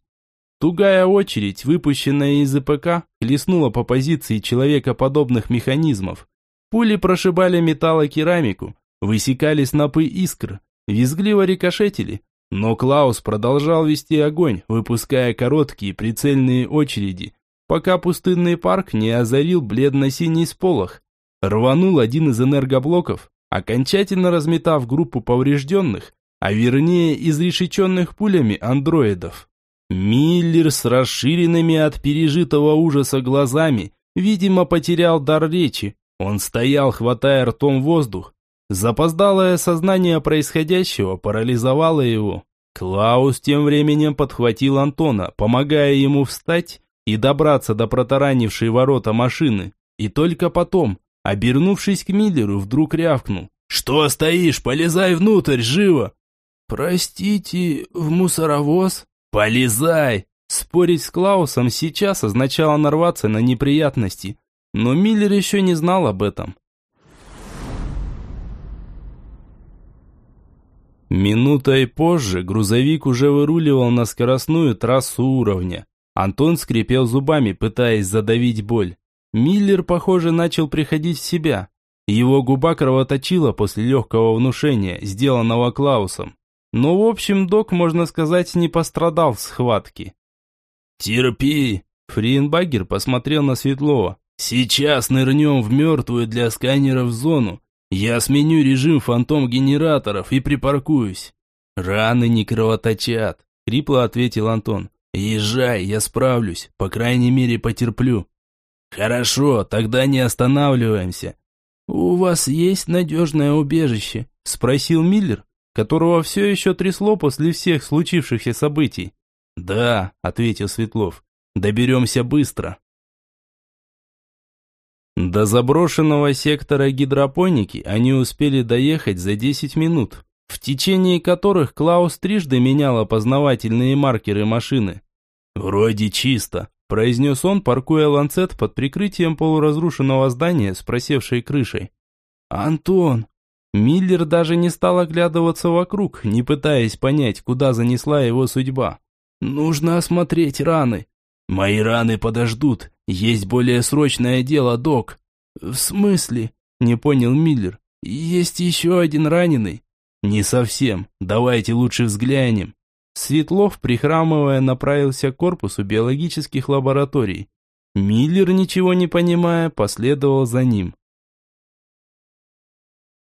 [SPEAKER 1] Тугая очередь, выпущенная из ИПК, хлестнула по позиции человекоподобных механизмов. Пули прошибали металлокерамику, высекали снопы искр, визгливо рикошетили, но Клаус продолжал вести огонь, выпуская короткие прицельные очереди, пока пустынный парк не озарил бледно-синий сполох. Рванул один из энергоблоков, окончательно разметав группу поврежденных, а вернее изрешеченных пулями андроидов. Миллер с расширенными от пережитого ужаса глазами, видимо, потерял дар речи. Он стоял, хватая ртом воздух, Запоздалое сознание происходящего парализовало его. Клаус тем временем подхватил Антона, помогая ему встать и добраться до протаранившей ворота машины. И только потом, обернувшись к Миллеру, вдруг рявкнул. «Что стоишь? Полезай внутрь, живо!» «Простите, в мусоровоз?» «Полезай!» Спорить с Клаусом сейчас означало нарваться на неприятности. Но Миллер еще не знал об этом. Минутой позже грузовик уже выруливал на скоростную трассу уровня. Антон скрипел зубами, пытаясь задавить боль. Миллер, похоже, начал приходить в себя. Его губа кровоточила после легкого внушения, сделанного Клаусом. Но, в общем, док, можно сказать, не пострадал в схватке.
[SPEAKER 3] «Терпи!»
[SPEAKER 1] Фриенбагер посмотрел на Светлова.
[SPEAKER 3] «Сейчас нырнем в мертвую для сканеров зону. Я сменю режим фантом-генераторов и припаркуюсь».
[SPEAKER 1] «Раны не кровоточат», — хрипло ответил Антон.
[SPEAKER 3] «Езжай, я справлюсь, по крайней мере потерплю».
[SPEAKER 1] «Хорошо, тогда не останавливаемся». «У вас есть надежное убежище?» – спросил Миллер, которого все еще трясло после всех случившихся событий.
[SPEAKER 3] «Да», – ответил Светлов, – «доберемся быстро».
[SPEAKER 1] До заброшенного сектора гидропоники они успели доехать за 10 минут, в течение которых Клаус трижды менял опознавательные маркеры машины.
[SPEAKER 3] «Вроде чисто», –
[SPEAKER 1] произнес он, паркуя ланцет под прикрытием полуразрушенного здания с просевшей крышей. «Антон!» Миллер даже не стал оглядываться вокруг, не пытаясь понять, куда занесла его судьба. «Нужно осмотреть раны».
[SPEAKER 3] «Мои раны подождут. Есть более срочное дело, док».
[SPEAKER 1] «В смысле?» – не понял Миллер. «Есть еще один раненый».
[SPEAKER 3] «Не совсем. Давайте лучше взглянем».
[SPEAKER 1] Светлов, прихрамывая, направился к корпусу биологических лабораторий. Миллер, ничего не понимая, последовал за ним.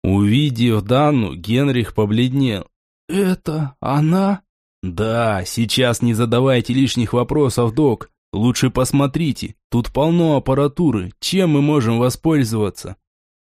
[SPEAKER 1] Увидев Дану, Генрих побледнел. «Это она?»
[SPEAKER 3] «Да, сейчас не задавайте лишних вопросов, док. Лучше посмотрите, тут полно аппаратуры, чем мы можем воспользоваться?»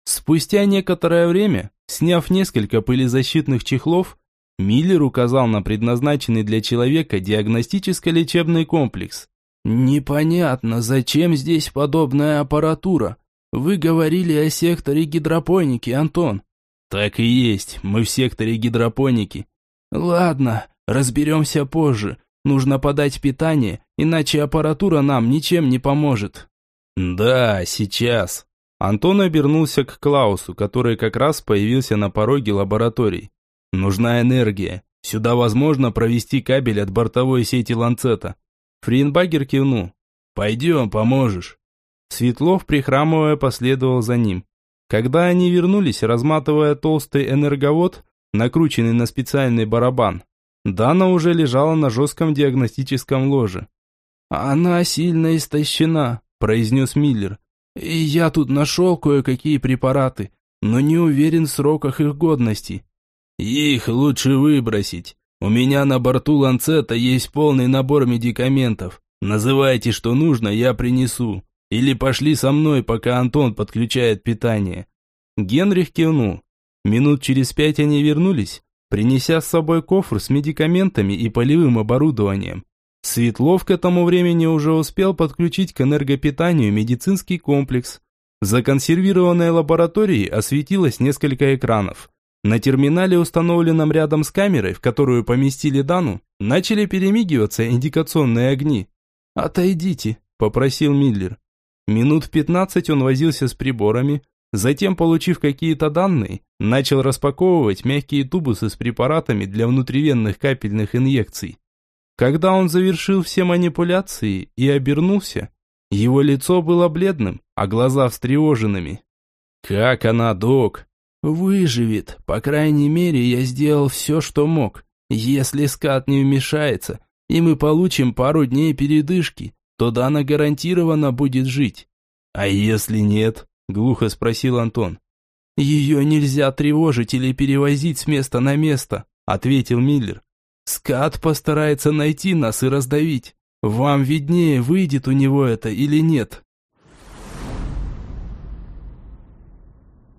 [SPEAKER 1] Спустя некоторое время, сняв несколько пылезащитных чехлов, Миллер указал на предназначенный для человека диагностическо-лечебный комплекс. «Непонятно, зачем здесь подобная аппаратура? Вы говорили о секторе гидропоники, Антон».
[SPEAKER 3] «Так и есть, мы в секторе гидропоники».
[SPEAKER 1] «Ладно, разберемся позже. Нужно подать питание, иначе аппаратура нам ничем не поможет».
[SPEAKER 3] «Да, сейчас».
[SPEAKER 1] Антон обернулся к Клаусу, который как раз появился на пороге лаборатории.
[SPEAKER 3] Нужна энергия. Сюда возможно провести кабель от бортовой сети ланцета.
[SPEAKER 1] Фринбагер кивнул.
[SPEAKER 3] Пойдем, поможешь.
[SPEAKER 1] Светлов, прихрамывая, последовал за ним. Когда они вернулись, разматывая толстый энерговод, накрученный на специальный барабан, Дана уже лежала на жестком диагностическом ложе. «Она сильно истощена», – произнес Миллер. «И я тут нашел кое-какие препараты, но не уверен в сроках их годности».
[SPEAKER 3] Их лучше выбросить. У меня на борту ланцета есть полный набор медикаментов. Называйте, что нужно, я принесу. Или пошли со мной, пока Антон подключает питание».
[SPEAKER 1] Генрих кивнул. Минут через пять они вернулись, принеся с собой кофр с медикаментами и полевым оборудованием. Светлов к этому времени уже успел подключить к энергопитанию медицинский комплекс. Законсервированной лаборатории осветилось несколько экранов. На терминале, установленном рядом с камерой, в которую поместили Дану, начали перемигиваться индикационные огни. «Отойдите», – попросил Миллер. Минут пятнадцать он возился с приборами, затем, получив какие-то данные, начал распаковывать мягкие тубусы с препаратами для внутривенных капельных инъекций. Когда он завершил все манипуляции и обернулся, его лицо было бледным, а глаза встревоженными. «Как она, док?» Выживет. По крайней мере, я сделал все, что мог. Если скат не вмешается, и мы получим пару дней передышки, то Дана гарантированно будет жить.
[SPEAKER 3] А если нет? Глухо спросил Антон.
[SPEAKER 1] Ее нельзя тревожить или перевозить с места на место, ответил Миллер. Скат постарается найти нас и раздавить. Вам виднее, выйдет у него это или нет.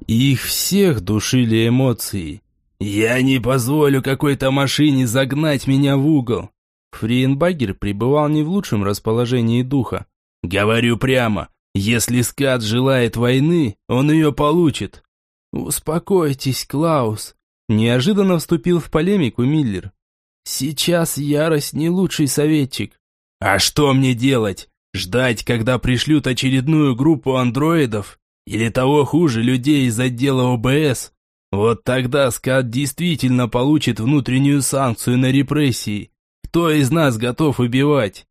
[SPEAKER 1] Их всех душили эмоции. «Я не позволю какой-то машине загнать меня в угол!» Фриенбагер пребывал не в лучшем расположении духа. «Говорю прямо, если скат желает войны, он ее получит!» «Успокойтесь, Клаус!» Неожиданно вступил в полемику Миллер. «Сейчас ярость не лучший советчик».
[SPEAKER 3] «А что мне делать? Ждать, когда пришлют очередную группу андроидов? Или того хуже людей из отдела ОБС. Вот тогда скат действительно получит внутреннюю санкцию на репрессии. Кто из нас готов убивать?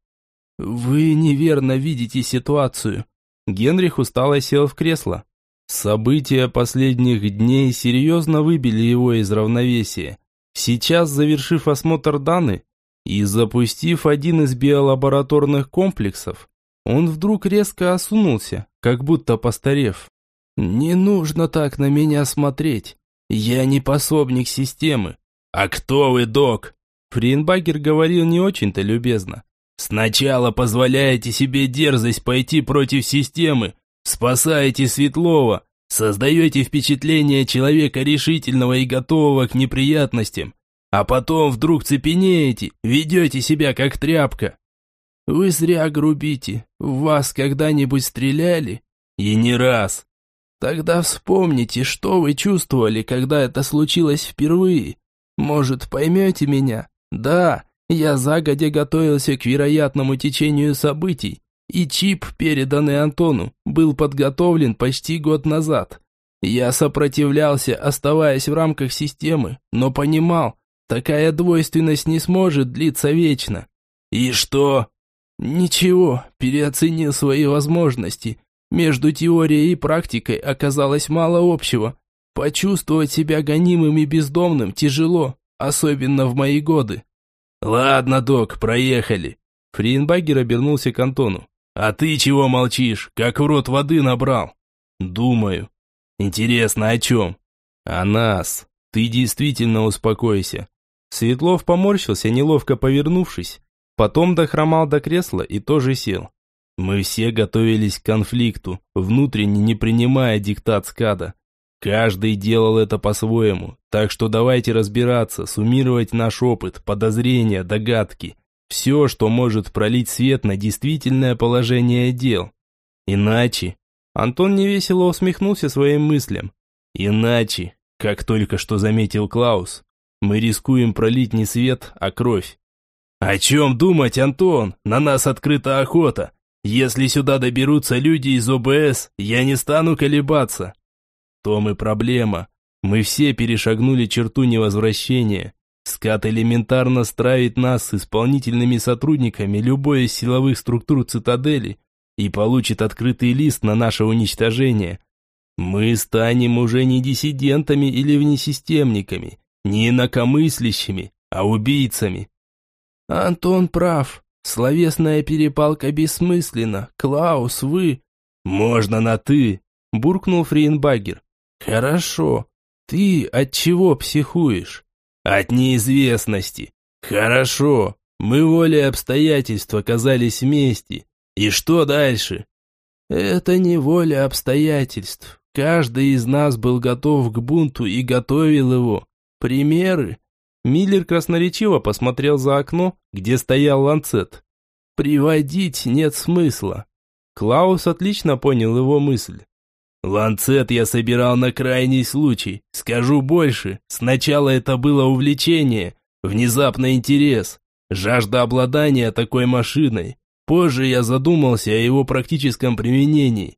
[SPEAKER 1] «Вы неверно видите ситуацию». Генрих устало сел в кресло. События последних дней серьезно выбили его из равновесия. Сейчас, завершив осмотр Даны и запустив один из биолабораторных комплексов, он вдруг резко осунулся, как будто постарев. «Не нужно так на меня смотреть. Я не пособник системы».
[SPEAKER 3] «А кто вы, док?»
[SPEAKER 1] Фринбагер говорил не очень-то любезно.
[SPEAKER 3] «Сначала позволяете себе дерзость пойти против системы, спасаете Светлова, создаете впечатление человека решительного и готового к неприятностям, а потом вдруг цепенеете, ведете себя как тряпка».
[SPEAKER 1] «Вы зря грубите. Вас когда-нибудь стреляли?»
[SPEAKER 3] «И не раз».
[SPEAKER 1] «Тогда вспомните, что вы чувствовали, когда это случилось впервые. Может, поймете меня? Да, я загодя готовился к вероятному течению событий, и чип, переданный Антону, был подготовлен почти год назад. Я сопротивлялся, оставаясь в рамках системы, но понимал, такая двойственность не сможет длиться вечно.
[SPEAKER 3] И что?
[SPEAKER 1] Ничего, переоценил свои возможности. Между теорией и практикой оказалось мало общего. Почувствовать себя гонимым и бездомным тяжело, особенно в мои годы.
[SPEAKER 3] «Ладно, док, проехали».
[SPEAKER 1] Фринбагер обернулся к Антону.
[SPEAKER 3] «А ты чего молчишь? Как в рот воды набрал?»
[SPEAKER 1] «Думаю».
[SPEAKER 3] «Интересно, о чем?»
[SPEAKER 1] «О нас. Ты действительно успокойся». Светлов поморщился, неловко повернувшись. Потом дохромал до кресла и тоже сел. Мы все готовились к конфликту, внутренне не принимая диктат скада. Каждый делал это по-своему, так что давайте разбираться, суммировать наш опыт, подозрения, догадки. Все, что может пролить свет на действительное положение дел. Иначе... Антон невесело усмехнулся своим мыслям. Иначе, как только что заметил Клаус, мы рискуем пролить не свет, а кровь.
[SPEAKER 3] «О чем думать, Антон? На нас открыта охота. Если сюда доберутся люди из ОБС, я не стану колебаться
[SPEAKER 1] том и проблема. Мы все перешагнули черту невозвращения. Скат элементарно стравит нас с исполнительными сотрудниками любой из силовых структур цитадели и получит открытый лист на наше уничтожение. Мы станем уже не диссидентами или внесистемниками, не инакомыслящими, а убийцами. Антон прав. Словесная перепалка бессмысленна. Клаус, вы...
[SPEAKER 3] Можно на «ты»,
[SPEAKER 1] буркнул Фриенбагер.
[SPEAKER 3] «Хорошо.
[SPEAKER 1] Ты от чего психуешь?»
[SPEAKER 3] «От неизвестности. Хорошо. Мы волей обстоятельств оказались вместе. И что дальше?»
[SPEAKER 1] «Это не воля обстоятельств. Каждый из нас был готов к бунту и готовил его. Примеры?» Миллер красноречиво посмотрел за окно, где стоял ланцет. «Приводить нет смысла». Клаус отлично понял его мысль.
[SPEAKER 3] Ланцет я собирал на крайний случай. Скажу больше, сначала это было увлечение, внезапный интерес, жажда обладания такой машиной. Позже я задумался о его практическом применении.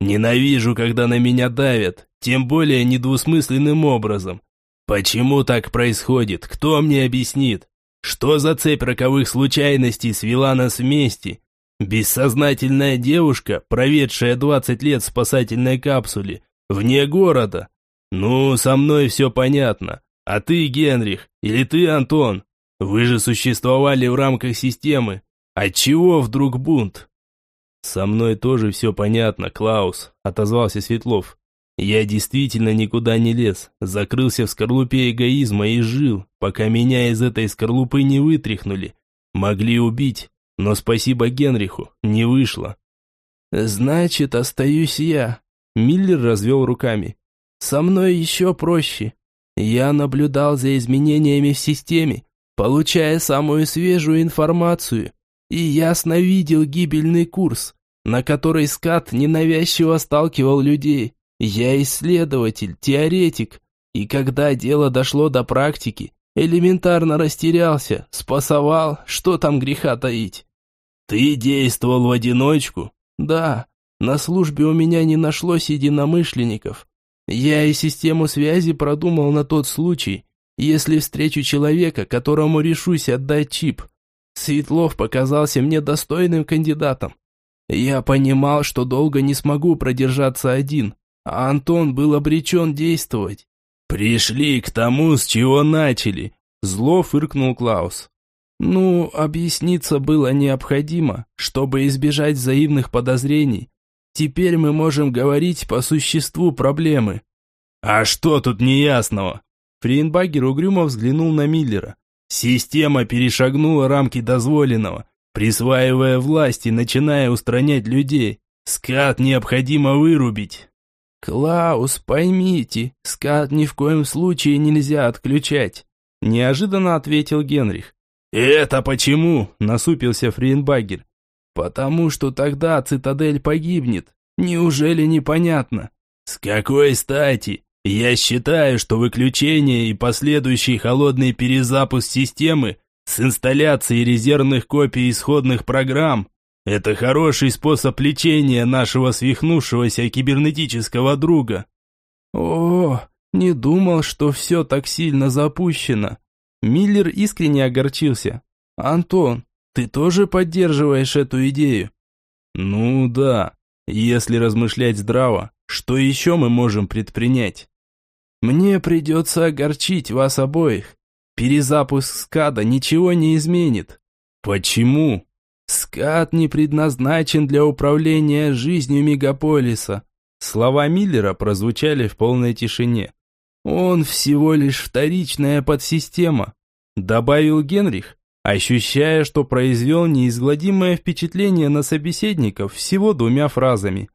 [SPEAKER 3] Ненавижу, когда на меня давят, тем более недвусмысленным образом. Почему так происходит? Кто мне объяснит? Что за цепь роковых случайностей свела нас вместе? Бессознательная девушка, проведшая 20 лет в спасательной капсуле, вне города. Ну, со мной все понятно. А ты, Генрих, или ты, Антон? Вы же существовали в рамках системы. Отчего вдруг бунт?
[SPEAKER 1] Со мной тоже все понятно, Клаус, отозвался Светлов. Я действительно никуда не лез, закрылся в скорлупе эгоизма и жил, пока меня из этой скорлупы не вытряхнули. Могли убить, но спасибо Генриху, не вышло. Значит, остаюсь я. Миллер развел руками. Со мной еще проще. Я наблюдал за изменениями в системе, получая самую свежую информацию, и ясно видел гибельный курс, на который скат ненавязчиво сталкивал людей. Я исследователь, теоретик, и когда дело дошло до практики, Элементарно растерялся, спасовал, что там греха таить.
[SPEAKER 3] Ты действовал в одиночку?
[SPEAKER 1] Да, на службе у меня не нашлось единомышленников. Я и систему связи продумал на тот случай, если встречу человека, которому решусь отдать чип.
[SPEAKER 4] Светлов показался мне достойным кандидатом. Я понимал, что долго не смогу продержаться один, а Антон был обречен действовать.
[SPEAKER 3] «Пришли к тому, с чего начали», – зло фыркнул Клаус.
[SPEAKER 4] Ну, объясниться было необходимо, чтобы избежать взаимных подозрений. Теперь мы можем говорить по существу проблемы.
[SPEAKER 3] А что тут неясного?
[SPEAKER 1] Фрейнбагер угрюмо взглянул на Миллера.
[SPEAKER 3] Система перешагнула рамки дозволенного, присваивая власть и начиная устранять людей. Скат необходимо вырубить.
[SPEAKER 4] Клаус, поймите, скат ни в коем случае нельзя отключать.
[SPEAKER 1] Неожиданно ответил Генрих.
[SPEAKER 3] «Это почему?» – насупился Фрейнбагер.
[SPEAKER 4] «Потому что тогда цитадель погибнет. Неужели непонятно?»
[SPEAKER 3] «С какой стати? Я считаю, что выключение и последующий холодный перезапуск системы с инсталляцией резервных копий исходных программ – это хороший способ лечения нашего свихнувшегося кибернетического друга».
[SPEAKER 4] «О, не думал, что все так сильно запущено»,
[SPEAKER 1] Миллер искренне огорчился.
[SPEAKER 4] «Антон, ты тоже поддерживаешь эту идею?»
[SPEAKER 1] «Ну да, если размышлять здраво, что еще мы можем предпринять?»
[SPEAKER 4] «Мне придется огорчить вас обоих. Перезапуск скада ничего не изменит».
[SPEAKER 1] «Почему?»
[SPEAKER 4] «Скад не предназначен для управления жизнью мегаполиса».
[SPEAKER 1] Слова Миллера прозвучали в полной тишине.
[SPEAKER 4] Он всего лишь вторичная подсистема, добавил Генрих, ощущая, что произвел неизгладимое впечатление на собеседников всего двумя фразами.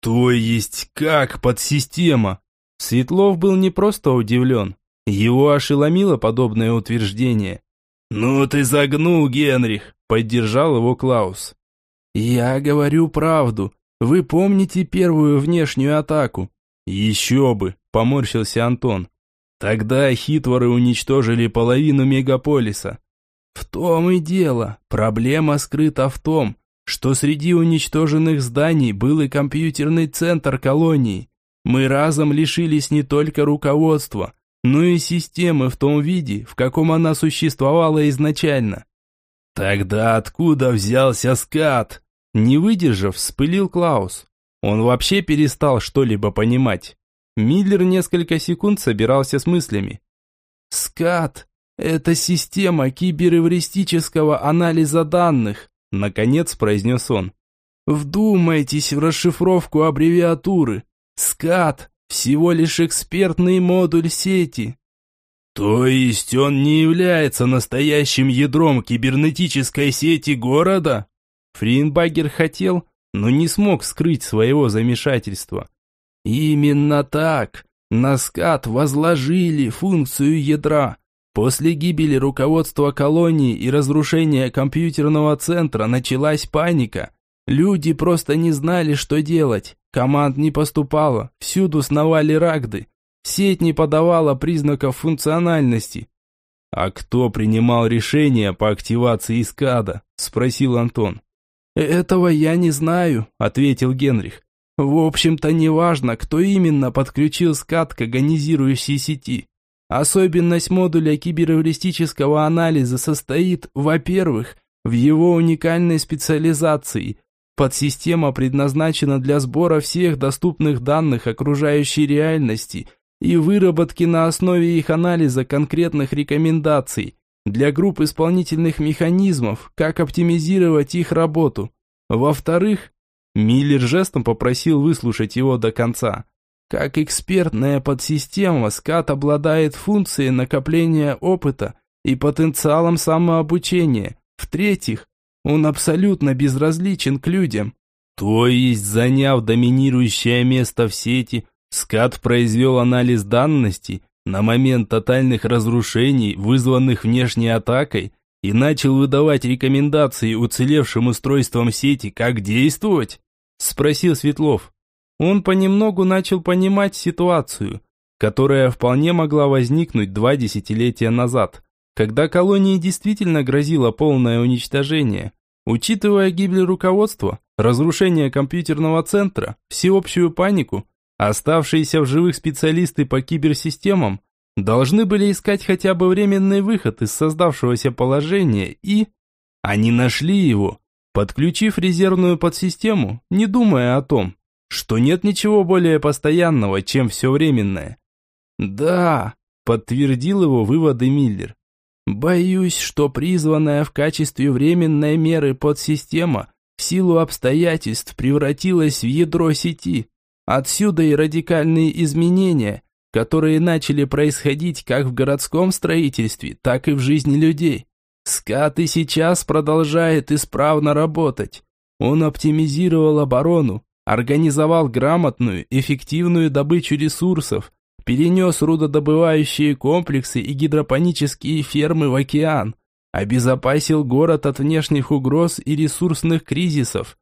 [SPEAKER 3] То есть как подсистема?
[SPEAKER 1] Светлов был не просто удивлен, его ошеломило подобное утверждение.
[SPEAKER 3] «Ну ты загнул, Генрих!» – поддержал его Клаус.
[SPEAKER 4] «Я говорю правду. Вы помните первую внешнюю атаку?»
[SPEAKER 1] «Еще бы!» Поморщился Антон. Тогда хитворы уничтожили половину мегаполиса.
[SPEAKER 4] В том и дело. Проблема скрыта в том, что среди уничтоженных зданий был и компьютерный центр колонии. Мы разом лишились не только руководства, но и системы в том виде, в каком она существовала изначально.
[SPEAKER 3] Тогда откуда взялся скат?
[SPEAKER 1] Не выдержав, вспылил Клаус. Он вообще перестал что-либо понимать. Миллер несколько секунд собирался с мыслями.
[SPEAKER 4] «Скат – это система киберэвристического анализа данных», – наконец произнес он. «Вдумайтесь в расшифровку аббревиатуры. СКАТ – всего лишь экспертный модуль сети».
[SPEAKER 3] «То есть он не является настоящим ядром кибернетической сети города?»
[SPEAKER 1] Фринбагер хотел, но не смог скрыть своего замешательства.
[SPEAKER 4] Именно так. На скат возложили функцию ядра. После гибели руководства колонии и разрушения компьютерного центра началась паника. Люди просто не знали, что делать. Команд не поступало, всюду сновали рагды. Сеть не подавала признаков функциональности.
[SPEAKER 1] «А кто принимал решение по активации скада?» – спросил Антон.
[SPEAKER 4] «Этого я не знаю», – ответил Генрих. В общем-то, неважно, кто именно подключил скат к агонизирующей сети. Особенность модуля киберэвристического анализа состоит, во-первых, в его уникальной специализации. Подсистема предназначена для сбора всех доступных данных окружающей реальности и выработки на основе их анализа конкретных рекомендаций для групп исполнительных механизмов, как оптимизировать их работу. Во-вторых,
[SPEAKER 1] Миллер жестом попросил выслушать его до конца.
[SPEAKER 4] Как экспертная подсистема, скат обладает функцией накопления опыта и потенциалом самообучения. В-третьих, он абсолютно безразличен к людям.
[SPEAKER 1] То есть, заняв доминирующее место в сети, скат произвел анализ данности на момент тотальных разрушений, вызванных внешней атакой, и начал выдавать рекомендации уцелевшим устройствам сети, как действовать? Спросил Светлов. Он понемногу начал понимать ситуацию, которая вполне могла возникнуть два десятилетия назад, когда колонии действительно грозило полное уничтожение. Учитывая гибель руководства, разрушение компьютерного центра, всеобщую панику, оставшиеся в живых специалисты по киберсистемам должны были искать хотя бы временный выход из создавшегося положения и...
[SPEAKER 4] Они нашли его, подключив резервную подсистему, не думая о том, что нет ничего более постоянного, чем все временное. «Да», — подтвердил его выводы Миллер. «Боюсь, что призванная в качестве временной меры подсистема в силу обстоятельств превратилась в ядро сети. Отсюда и радикальные изменения, которые начали происходить как в городском строительстве, так и в жизни людей. Скат и сейчас продолжает исправно работать. Он оптимизировал оборону, организовал грамотную, эффективную добычу ресурсов, перенес рудодобывающие комплексы и гидропонические фермы в океан, обезопасил город от внешних угроз и ресурсных кризисов.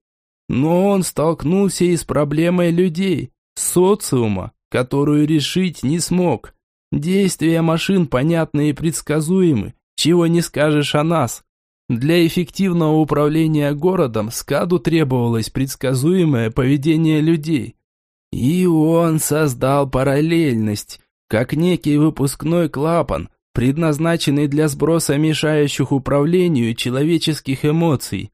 [SPEAKER 4] Но он столкнулся и с проблемой людей, социума, которую решить не смог. Действия машин понятны и предсказуемы, чего не скажешь о нас. Для эффективного управления городом Скаду требовалось предсказуемое поведение людей. И он создал параллельность, как некий выпускной клапан, предназначенный для сброса мешающих управлению человеческих эмоций.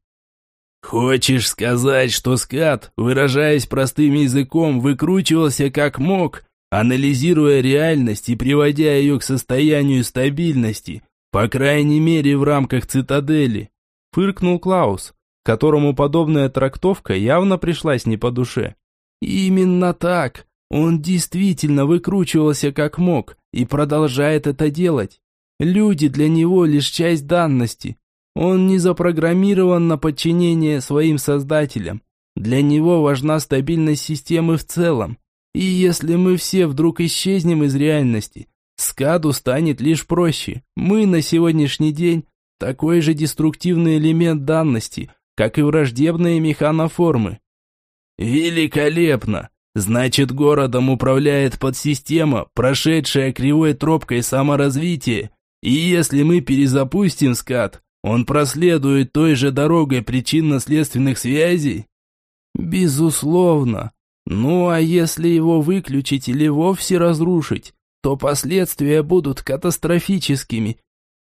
[SPEAKER 3] «Хочешь сказать, что скат, выражаясь простым языком, выкручивался как мог, анализируя реальность и приводя ее к состоянию стабильности, по крайней мере в рамках цитадели?»
[SPEAKER 4] Фыркнул Клаус, которому подобная трактовка явно пришлась не по душе. «Именно так. Он действительно выкручивался как мог и продолжает это делать. Люди для него лишь часть данности, он не запрограммирован на подчинение своим создателям. Для него важна стабильность системы в целом. И если мы все вдруг исчезнем из реальности, скаду станет лишь проще. Мы на сегодняшний день такой же деструктивный элемент данности, как и враждебные механоформы.
[SPEAKER 3] Великолепно! Значит, городом управляет подсистема, прошедшая кривой тропкой саморазвития. И если мы перезапустим скат, он проследует той же дорогой причинно-следственных связей?
[SPEAKER 4] Безусловно. Ну а если его выключить или вовсе разрушить, то последствия будут катастрофическими.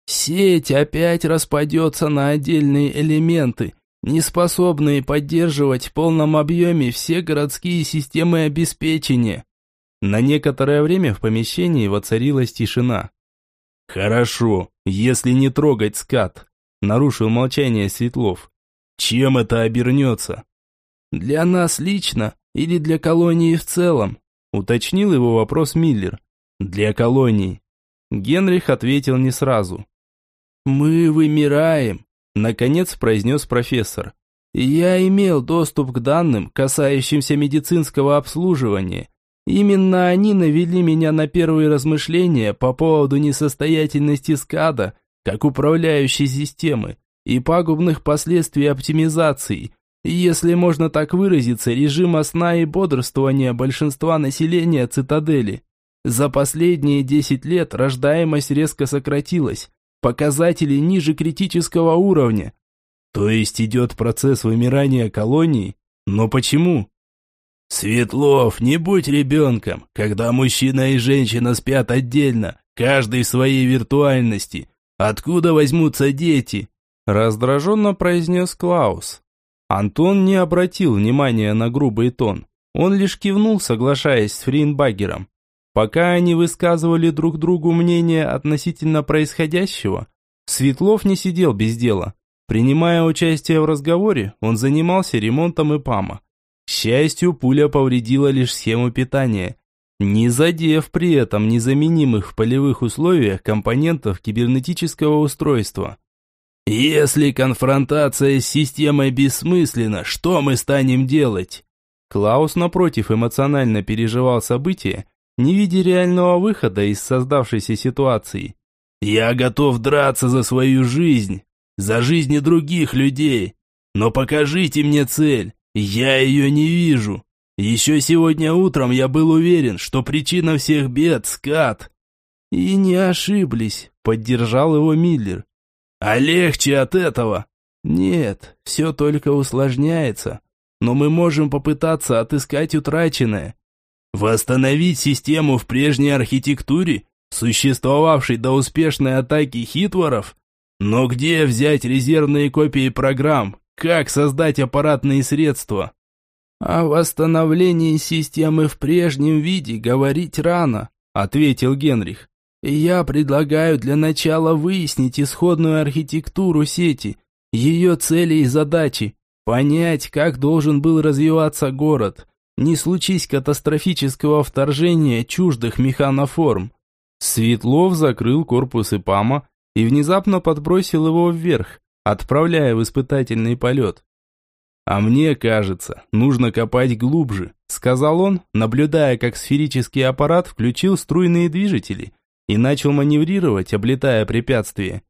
[SPEAKER 4] Сеть опять распадется на отдельные элементы, не способные поддерживать в полном объеме все городские системы обеспечения. На некоторое время в помещении воцарилась тишина.
[SPEAKER 3] «Хорошо, если не трогать скат», Нарушил молчание Светлов. Чем это обернется?
[SPEAKER 4] Для нас лично или для колонии в целом? Уточнил его вопрос Миллер.
[SPEAKER 3] Для колонии.
[SPEAKER 4] Генрих ответил не сразу. «Мы вымираем», – наконец произнес профессор. «Я имел доступ к данным, касающимся медицинского обслуживания. Именно они навели меня на первые размышления по поводу несостоятельности СКАДа как управляющей системы и пагубных последствий оптимизации, если можно так выразиться, режима сна и бодрствования большинства населения цитадели. За последние 10 лет рождаемость резко сократилась, показатели ниже критического уровня.
[SPEAKER 3] То есть идет процесс вымирания колонии? Но почему? Светлов, не будь ребенком, когда мужчина и женщина спят отдельно, каждый в своей виртуальности, Откуда возьмутся дети?»
[SPEAKER 4] Раздраженно произнес Клаус. Антон не обратил внимания на грубый тон. Он лишь кивнул, соглашаясь с Фринбагером. Пока они высказывали друг другу мнение относительно происходящего, Светлов не сидел без дела. Принимая участие в разговоре, он занимался ремонтом ИПАМа. К счастью, пуля повредила лишь схему питания, не задев при этом незаменимых в полевых условиях компонентов кибернетического устройства.
[SPEAKER 3] «Если конфронтация с системой бессмысленна, что мы станем делать?»
[SPEAKER 4] Клаус, напротив, эмоционально переживал события, не видя реального выхода из создавшейся ситуации.
[SPEAKER 3] «Я готов драться за свою жизнь, за жизни других людей, но покажите мне цель, я ее не вижу». Еще сегодня утром я был уверен, что причина всех бед – скат.
[SPEAKER 4] И не ошиблись, поддержал его Миллер.
[SPEAKER 3] А легче от этого?
[SPEAKER 4] Нет, все только усложняется. Но мы можем попытаться отыскать утраченное.
[SPEAKER 3] Восстановить систему в прежней архитектуре, существовавшей до успешной атаки хитворов? Но где взять резервные копии программ? Как создать аппаратные средства?
[SPEAKER 4] О восстановлении системы в прежнем виде говорить рано, ответил Генрих. Я предлагаю для начала выяснить исходную архитектуру сети, ее цели и задачи, понять, как должен был развиваться город, не случись катастрофического вторжения чуждых механоформ. Светлов закрыл корпус ИПАМа и внезапно подбросил его вверх, отправляя в испытательный полет. «А мне кажется, нужно копать глубже», — сказал он, наблюдая, как сферический аппарат включил струйные движители и начал маневрировать, облетая препятствия.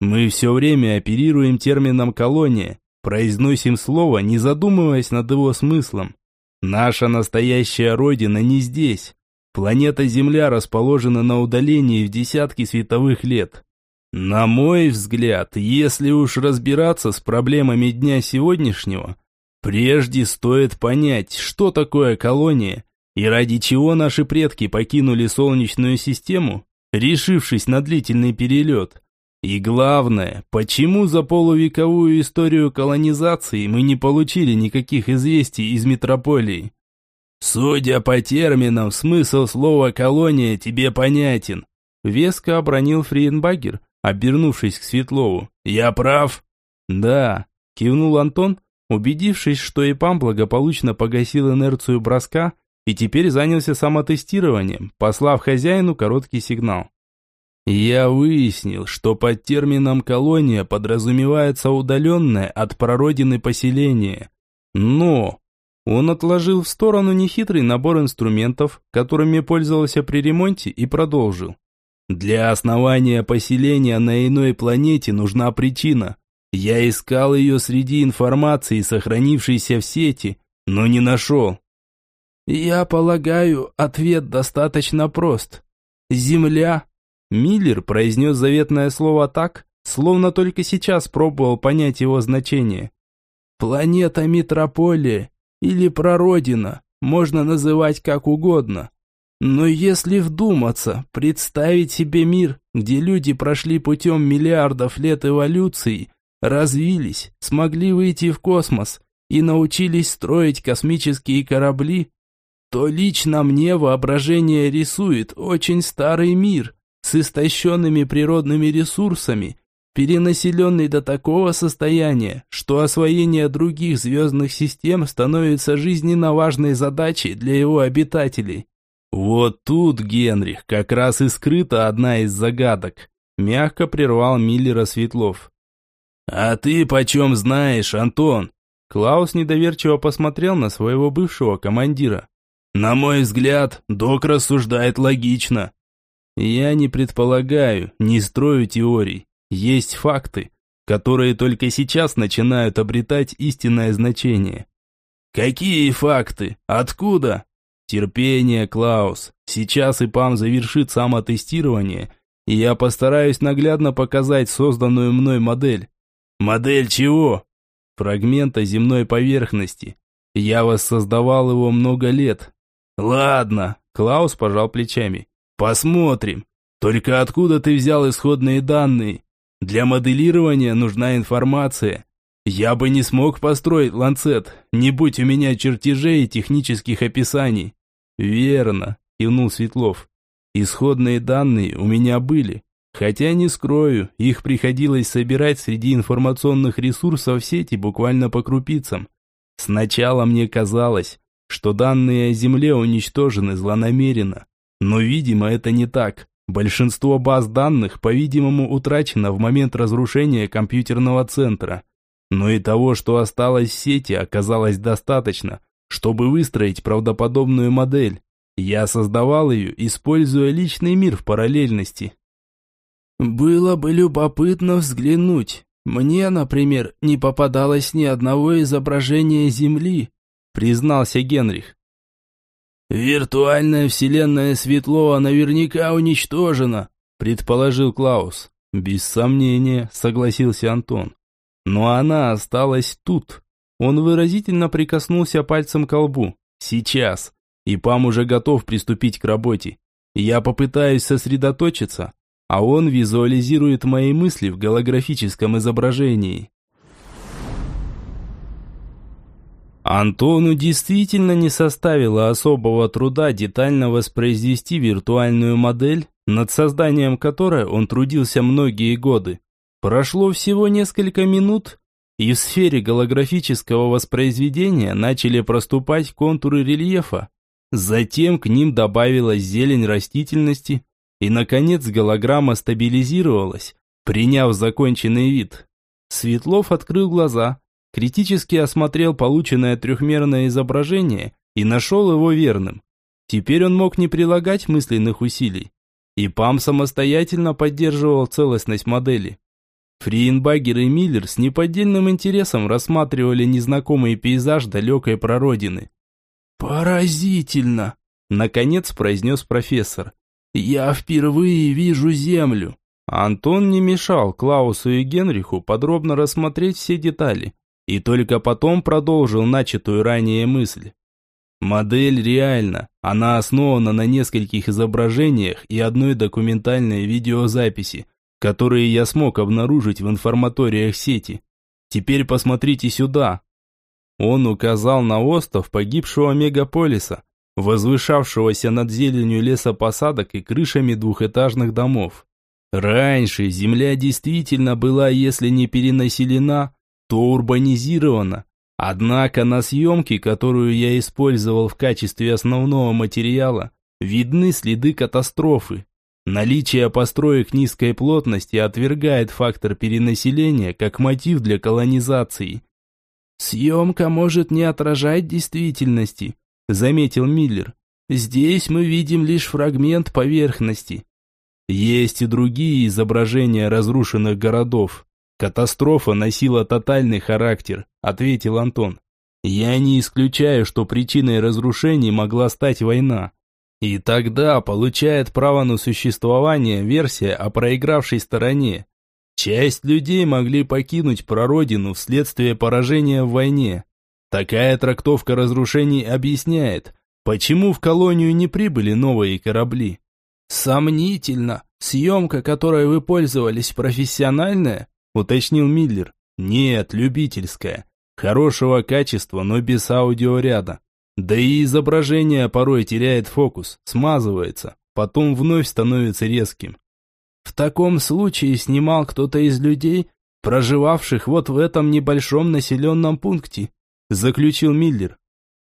[SPEAKER 4] Мы все время оперируем термином «колония», произносим слово, не задумываясь над его смыслом. Наша настоящая родина не здесь. Планета Земля расположена на удалении в десятки световых лет. На мой взгляд, если уж разбираться с проблемами дня сегодняшнего, прежде стоит понять, что такое колония и ради чего наши предки покинули Солнечную систему решившись на длительный перелет. И главное, почему за полувековую историю колонизации мы не получили никаких известий из метрополии? Судя по терминам, смысл слова «колония» тебе понятен. Веско обронил Фриенбагер, обернувшись к Светлову. «Я прав?» «Да», – кивнул Антон, убедившись, что ИПАМ благополучно погасил инерцию броска и теперь занялся самотестированием, послав хозяину короткий сигнал. Я выяснил, что под термином «колония» подразумевается удаленное от прародины поселение. Но он отложил в сторону нехитрый набор инструментов, которыми пользовался при ремонте, и продолжил. Для основания поселения на иной планете нужна причина. Я искал ее среди информации, сохранившейся в сети, но не нашел. Я полагаю, ответ достаточно прост. Земля. Миллер произнес заветное слово так, словно только сейчас пробовал понять его значение. Планета Метрополия или Прародина, можно называть как угодно. Но если вдуматься, представить себе мир, где люди прошли путем миллиардов лет эволюции, развились, смогли выйти в космос и научились строить космические корабли, то лично мне воображение рисует очень старый мир с истощенными природными ресурсами, перенаселенный до такого состояния, что освоение других звездных систем становится жизненно важной задачей для его обитателей. Вот тут, Генрих, как раз и скрыта одна из загадок, мягко прервал Миллера Светлов. «А ты почем знаешь, Антон?» Клаус недоверчиво посмотрел на своего бывшего командира. На мой взгляд, док рассуждает логично. Я не предполагаю, не строю теорий. Есть факты, которые только сейчас начинают обретать истинное значение. Какие факты? Откуда? Терпение, Клаус. Сейчас ИПАМ завершит самотестирование, и я постараюсь наглядно показать созданную мной модель. Модель чего? Фрагмента земной поверхности. Я воссоздавал его много лет, «Ладно», – Клаус пожал плечами. «Посмотрим. Только откуда ты взял исходные данные? Для моделирования нужна информация. Я бы не смог построить ланцет, не будь у меня чертежей и технических описаний». «Верно», – кивнул Светлов. «Исходные данные у меня были. Хотя не скрою, их приходилось собирать среди информационных ресурсов сети буквально по крупицам. Сначала мне казалось, что данные о Земле уничтожены злонамеренно. Но, видимо, это не так. Большинство баз данных, по-видимому, утрачено в момент разрушения компьютерного центра. Но и того, что осталось в сети, оказалось достаточно, чтобы выстроить правдоподобную модель. Я создавал ее, используя личный мир в параллельности. Было бы любопытно взглянуть. Мне, например, не попадалось ни одного изображения Земли, признался Генрих. «Виртуальная вселенная Светлова наверняка уничтожена», предположил Клаус. «Без сомнения», согласился Антон. «Но она осталась тут». Он выразительно прикоснулся пальцем к лбу. «Сейчас. И Пам уже готов приступить к работе. Я попытаюсь сосредоточиться, а он визуализирует мои мысли в голографическом изображении. Антону действительно не составило особого труда детально воспроизвести виртуальную модель, над созданием которой он трудился многие годы. Прошло всего несколько минут, и в сфере голографического воспроизведения начали проступать контуры рельефа. Затем к ним добавилась зелень растительности, и, наконец, голограмма стабилизировалась, приняв законченный вид. Светлов открыл глаза, критически осмотрел полученное трехмерное изображение и нашел его верным. Теперь он мог не прилагать мысленных усилий. И ПАМ самостоятельно поддерживал целостность модели. Фриенбагер и Миллер с неподдельным интересом рассматривали незнакомый пейзаж далекой прародины. «Поразительно!» – наконец произнес профессор. «Я впервые вижу Землю!» Антон не мешал Клаусу и Генриху подробно рассмотреть все детали и только потом продолжил начатую ранее мысль. Модель реальна, она основана на нескольких изображениях и одной документальной видеозаписи, которые я смог обнаружить в информаториях сети. Теперь посмотрите сюда. Он указал на остров погибшего мегаполиса, возвышавшегося над зеленью лесопосадок и крышами двухэтажных домов. Раньше земля действительно была, если не перенаселена, то урбанизирована. Однако на съемке, которую я использовал в качестве основного материала, видны следы катастрофы. Наличие построек низкой плотности отвергает фактор перенаселения как мотив для колонизации. «Съемка может не отражать действительности», – заметил Миллер. «Здесь мы видим лишь фрагмент поверхности». Есть и другие изображения разрушенных городов. Катастрофа носила тотальный характер, ответил Антон. Я не исключаю, что причиной разрушений могла стать война. И тогда получает право на существование версия о проигравшей стороне. Часть людей могли покинуть прародину вследствие поражения в войне. Такая трактовка разрушений объясняет, почему в колонию не прибыли новые корабли. «Сомнительно. Съемка, которой вы пользовались, профессиональная?» – уточнил Миллер. «Нет, любительская. Хорошего качества, но без аудиоряда. Да и изображение порой теряет фокус, смазывается, потом вновь становится резким. В таком случае снимал кто-то из людей, проживавших вот в этом небольшом населенном пункте, заключил Миллер.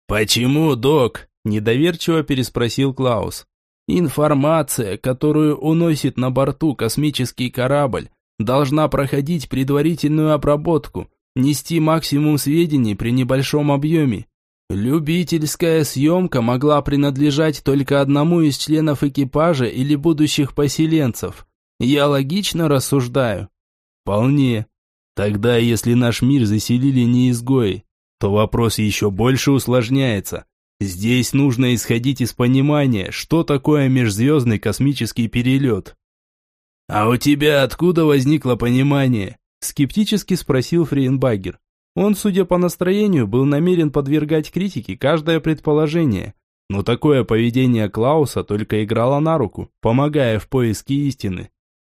[SPEAKER 4] Почему, док? Недоверчиво переспросил Клаус. Информация, которую уносит на борту космический корабль, должна проходить предварительную обработку, нести максимум сведений при небольшом объеме. Любительская съемка могла принадлежать только одному из членов экипажа или будущих поселенцев. Я логично рассуждаю? Вполне. Тогда, если наш мир заселили не изгои, то вопрос еще больше усложняется. Здесь нужно исходить из понимания, что такое межзвездный космический перелет. «А у тебя откуда возникло понимание?» – скептически спросил Фрейнбагер. Он, судя по настроению, был намерен подвергать критике каждое предположение. Но такое поведение Клауса только играло на руку, помогая в поиске истины.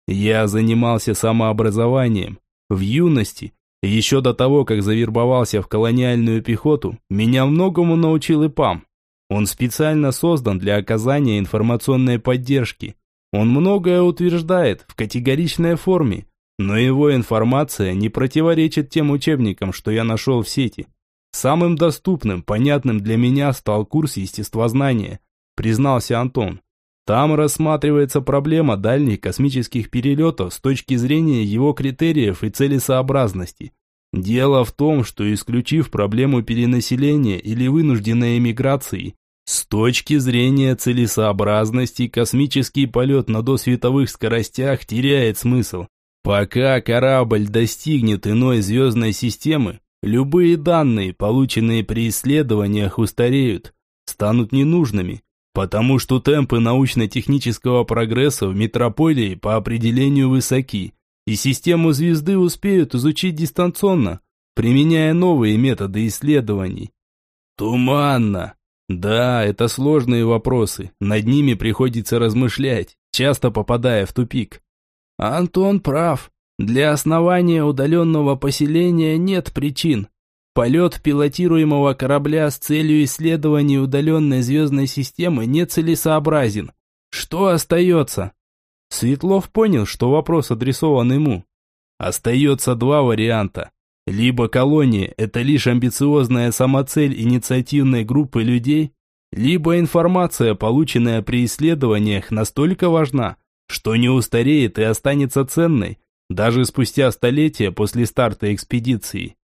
[SPEAKER 4] Я занимался самообразованием. В юности, еще до того, как завербовался в колониальную пехоту, меня многому научил ИПАМ. Он специально создан для оказания информационной поддержки. Он многое утверждает в категоричной форме, но его информация не противоречит тем учебникам, что я нашел в сети. Самым доступным, понятным для меня стал курс естествознания, признался Антон. Там рассматривается проблема дальних космических перелетов с точки зрения его критериев и целесообразности. Дело в том, что исключив проблему перенаселения или вынужденной эмиграции, с точки зрения целесообразности космический полет на досветовых скоростях теряет смысл. Пока корабль достигнет иной звездной системы, любые данные, полученные при исследованиях, устареют, станут ненужными, потому что темпы научно-технического прогресса в метрополии по определению высоки, и систему звезды успеют изучить дистанционно, применяя новые методы исследований. Туманно. Да, это сложные вопросы, над ними приходится размышлять, часто попадая в тупик. Антон прав. Для основания удаленного поселения нет причин. Полет пилотируемого корабля с целью исследования удаленной звездной системы нецелесообразен. Что остается? Светлов понял, что вопрос адресован ему. Остается два варианта. Либо колония – это лишь амбициозная самоцель инициативной группы людей, либо информация, полученная при исследованиях, настолько важна, что не устареет и останется ценной, даже спустя столетия после старта экспедиции.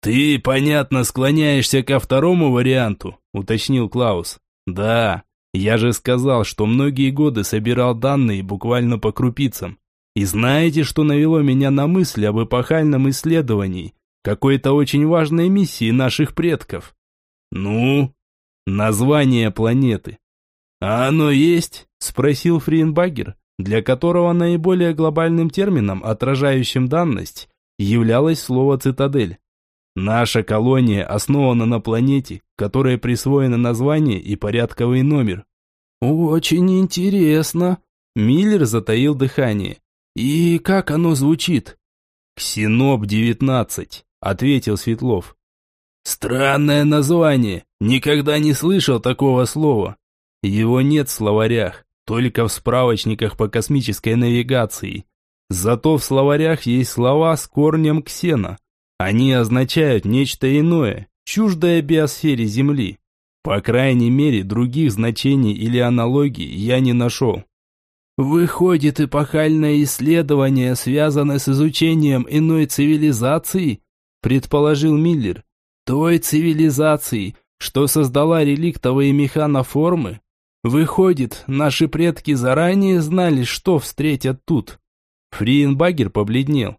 [SPEAKER 3] «Ты, понятно, склоняешься ко второму варианту», – уточнил Клаус.
[SPEAKER 4] «Да, я же сказал, что многие годы собирал данные буквально по крупицам. И знаете, что навело меня на мысль об эпохальном исследовании, какой-то очень важной миссии наших предков?
[SPEAKER 3] Ну?
[SPEAKER 4] Название планеты.
[SPEAKER 3] А оно есть?
[SPEAKER 4] Спросил Фриенбагер, для которого наиболее глобальным термином, отражающим данность, являлось слово «цитадель». Наша колония основана на планете, которой присвоено название и порядковый номер.
[SPEAKER 3] Очень интересно.
[SPEAKER 4] Миллер затаил дыхание. И как оно звучит?
[SPEAKER 3] Ксеноп-19, ответил Светлов. Странное название. Никогда не слышал такого слова.
[SPEAKER 4] Его нет в словарях, только в справочниках по космической навигации. Зато в словарях есть слова с корнем ксена. Они означают нечто иное, чуждое биосфере Земли. По крайней мере, других значений или аналогий я не нашел.
[SPEAKER 3] Выходит, эпохальное исследование связано с изучением иной цивилизации, предположил Миллер. Той цивилизации, что создала реликтовые механоформы. Выходит, наши предки заранее знали, что встретят тут.
[SPEAKER 4] Фриенбагер побледнел.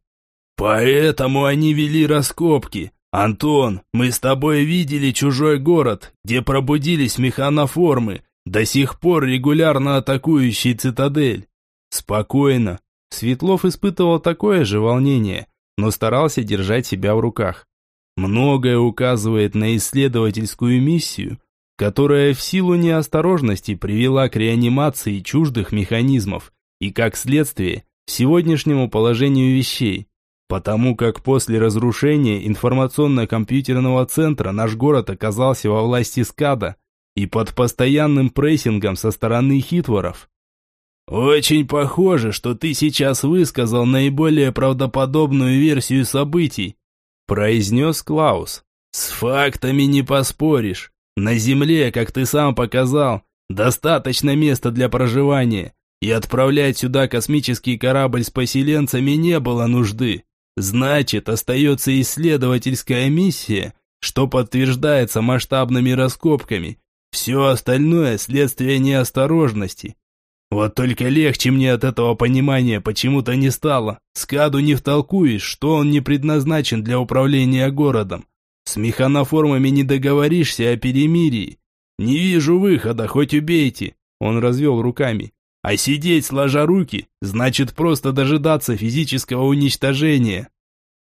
[SPEAKER 3] Поэтому они вели раскопки. Антон, мы с тобой видели чужой город, где пробудились механоформы, до сих пор регулярно атакующий цитадель.
[SPEAKER 4] Спокойно. Светлов испытывал такое же волнение, но старался держать себя в руках. Многое указывает на исследовательскую миссию, которая в силу неосторожности привела к реанимации чуждых механизмов и, как следствие, сегодняшнему положению вещей. Потому как после разрушения информационно-компьютерного центра наш город оказался во власти СКАДа и под постоянным прессингом со стороны хитворов.
[SPEAKER 3] «Очень похоже, что ты сейчас высказал наиболее правдоподобную версию событий», произнес Клаус. «С фактами не поспоришь. На Земле, как ты сам показал, достаточно места для проживания, и отправлять сюда космический корабль с поселенцами не было нужды. Значит, остается исследовательская миссия, что подтверждается масштабными раскопками. Все остальное – следствие неосторожности. Вот только легче мне от этого понимания почему-то не стало. Скаду не втолкуешь, что он не предназначен для управления городом. С механоформами не договоришься о перемирии. Не вижу выхода, хоть убейте. Он развел руками. А сидеть сложа руки, значит просто дожидаться физического уничтожения.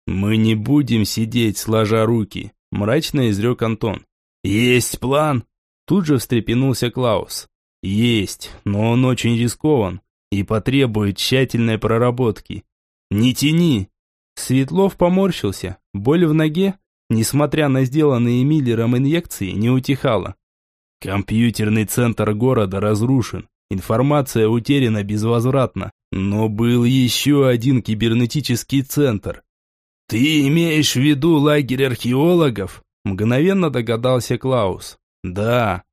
[SPEAKER 4] Мы не будем сидеть сложа руки, мрачно изрек Антон.
[SPEAKER 3] Есть план?
[SPEAKER 4] Тут же встрепенулся Клаус. Есть, но он очень рискован и потребует тщательной проработки.
[SPEAKER 3] Не тяни.
[SPEAKER 4] Светлов поморщился. Боль в ноге, несмотря на сделанные Миллером инъекции, не утихала. Компьютерный центр города разрушен. Информация утеряна безвозвратно. Но был еще один кибернетический центр.
[SPEAKER 3] «Ты имеешь в виду лагерь археологов?»
[SPEAKER 4] Мгновенно догадался Клаус.
[SPEAKER 3] «Да.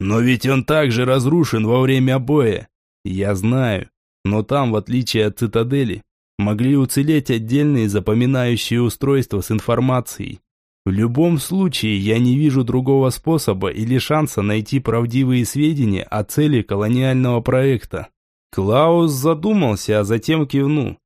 [SPEAKER 3] Но ведь он также разрушен во время боя».
[SPEAKER 4] «Я знаю. Но там, в отличие от цитадели, могли уцелеть отдельные запоминающие устройства с информацией. В любом случае, я не вижу другого способа или шанса найти правдивые сведения о цели колониального проекта.
[SPEAKER 3] Клаус задумался, а затем кивнул.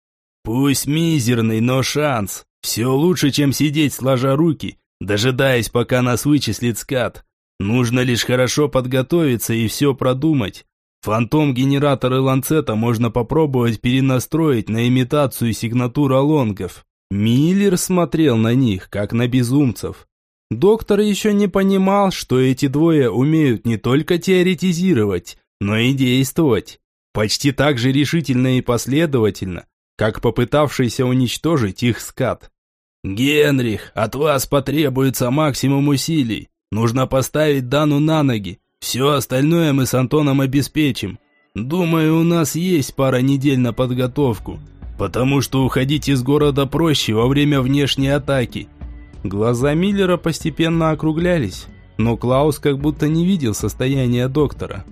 [SPEAKER 3] Пусть мизерный, но шанс. Все лучше, чем сидеть сложа руки, дожидаясь, пока нас вычислит скат. Нужно лишь хорошо подготовиться и все продумать. Фантом-генераторы ланцета можно попробовать перенастроить на имитацию сигнатур алонгов.
[SPEAKER 4] Миллер смотрел на них, как на безумцев. Доктор еще не понимал, что эти двое умеют не только теоретизировать, но и действовать. Почти так же решительно и последовательно,
[SPEAKER 1] как попытавшийся уничтожить их скат.
[SPEAKER 3] «Генрих, от вас потребуется максимум усилий. Нужно поставить Дану на ноги. Все остальное мы с Антоном обеспечим. Думаю, у нас есть пара недель на подготовку, потому что уходить из города проще во время внешней атаки».
[SPEAKER 1] Глаза Миллера постепенно округлялись, но Клаус как будто не видел состояния доктора.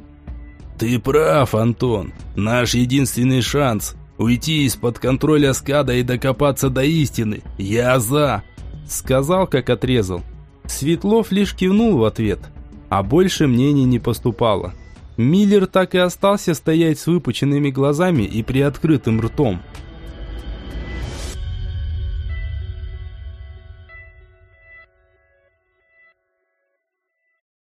[SPEAKER 3] «Ты прав, Антон. Наш единственный шанс – уйти из-под контроля скада и докопаться до истины. Я за!»
[SPEAKER 1] Сказал, как отрезал. Светлов лишь кивнул в ответ, а больше мнений не поступало. Миллер так и остался стоять с выпученными глазами и приоткрытым ртом –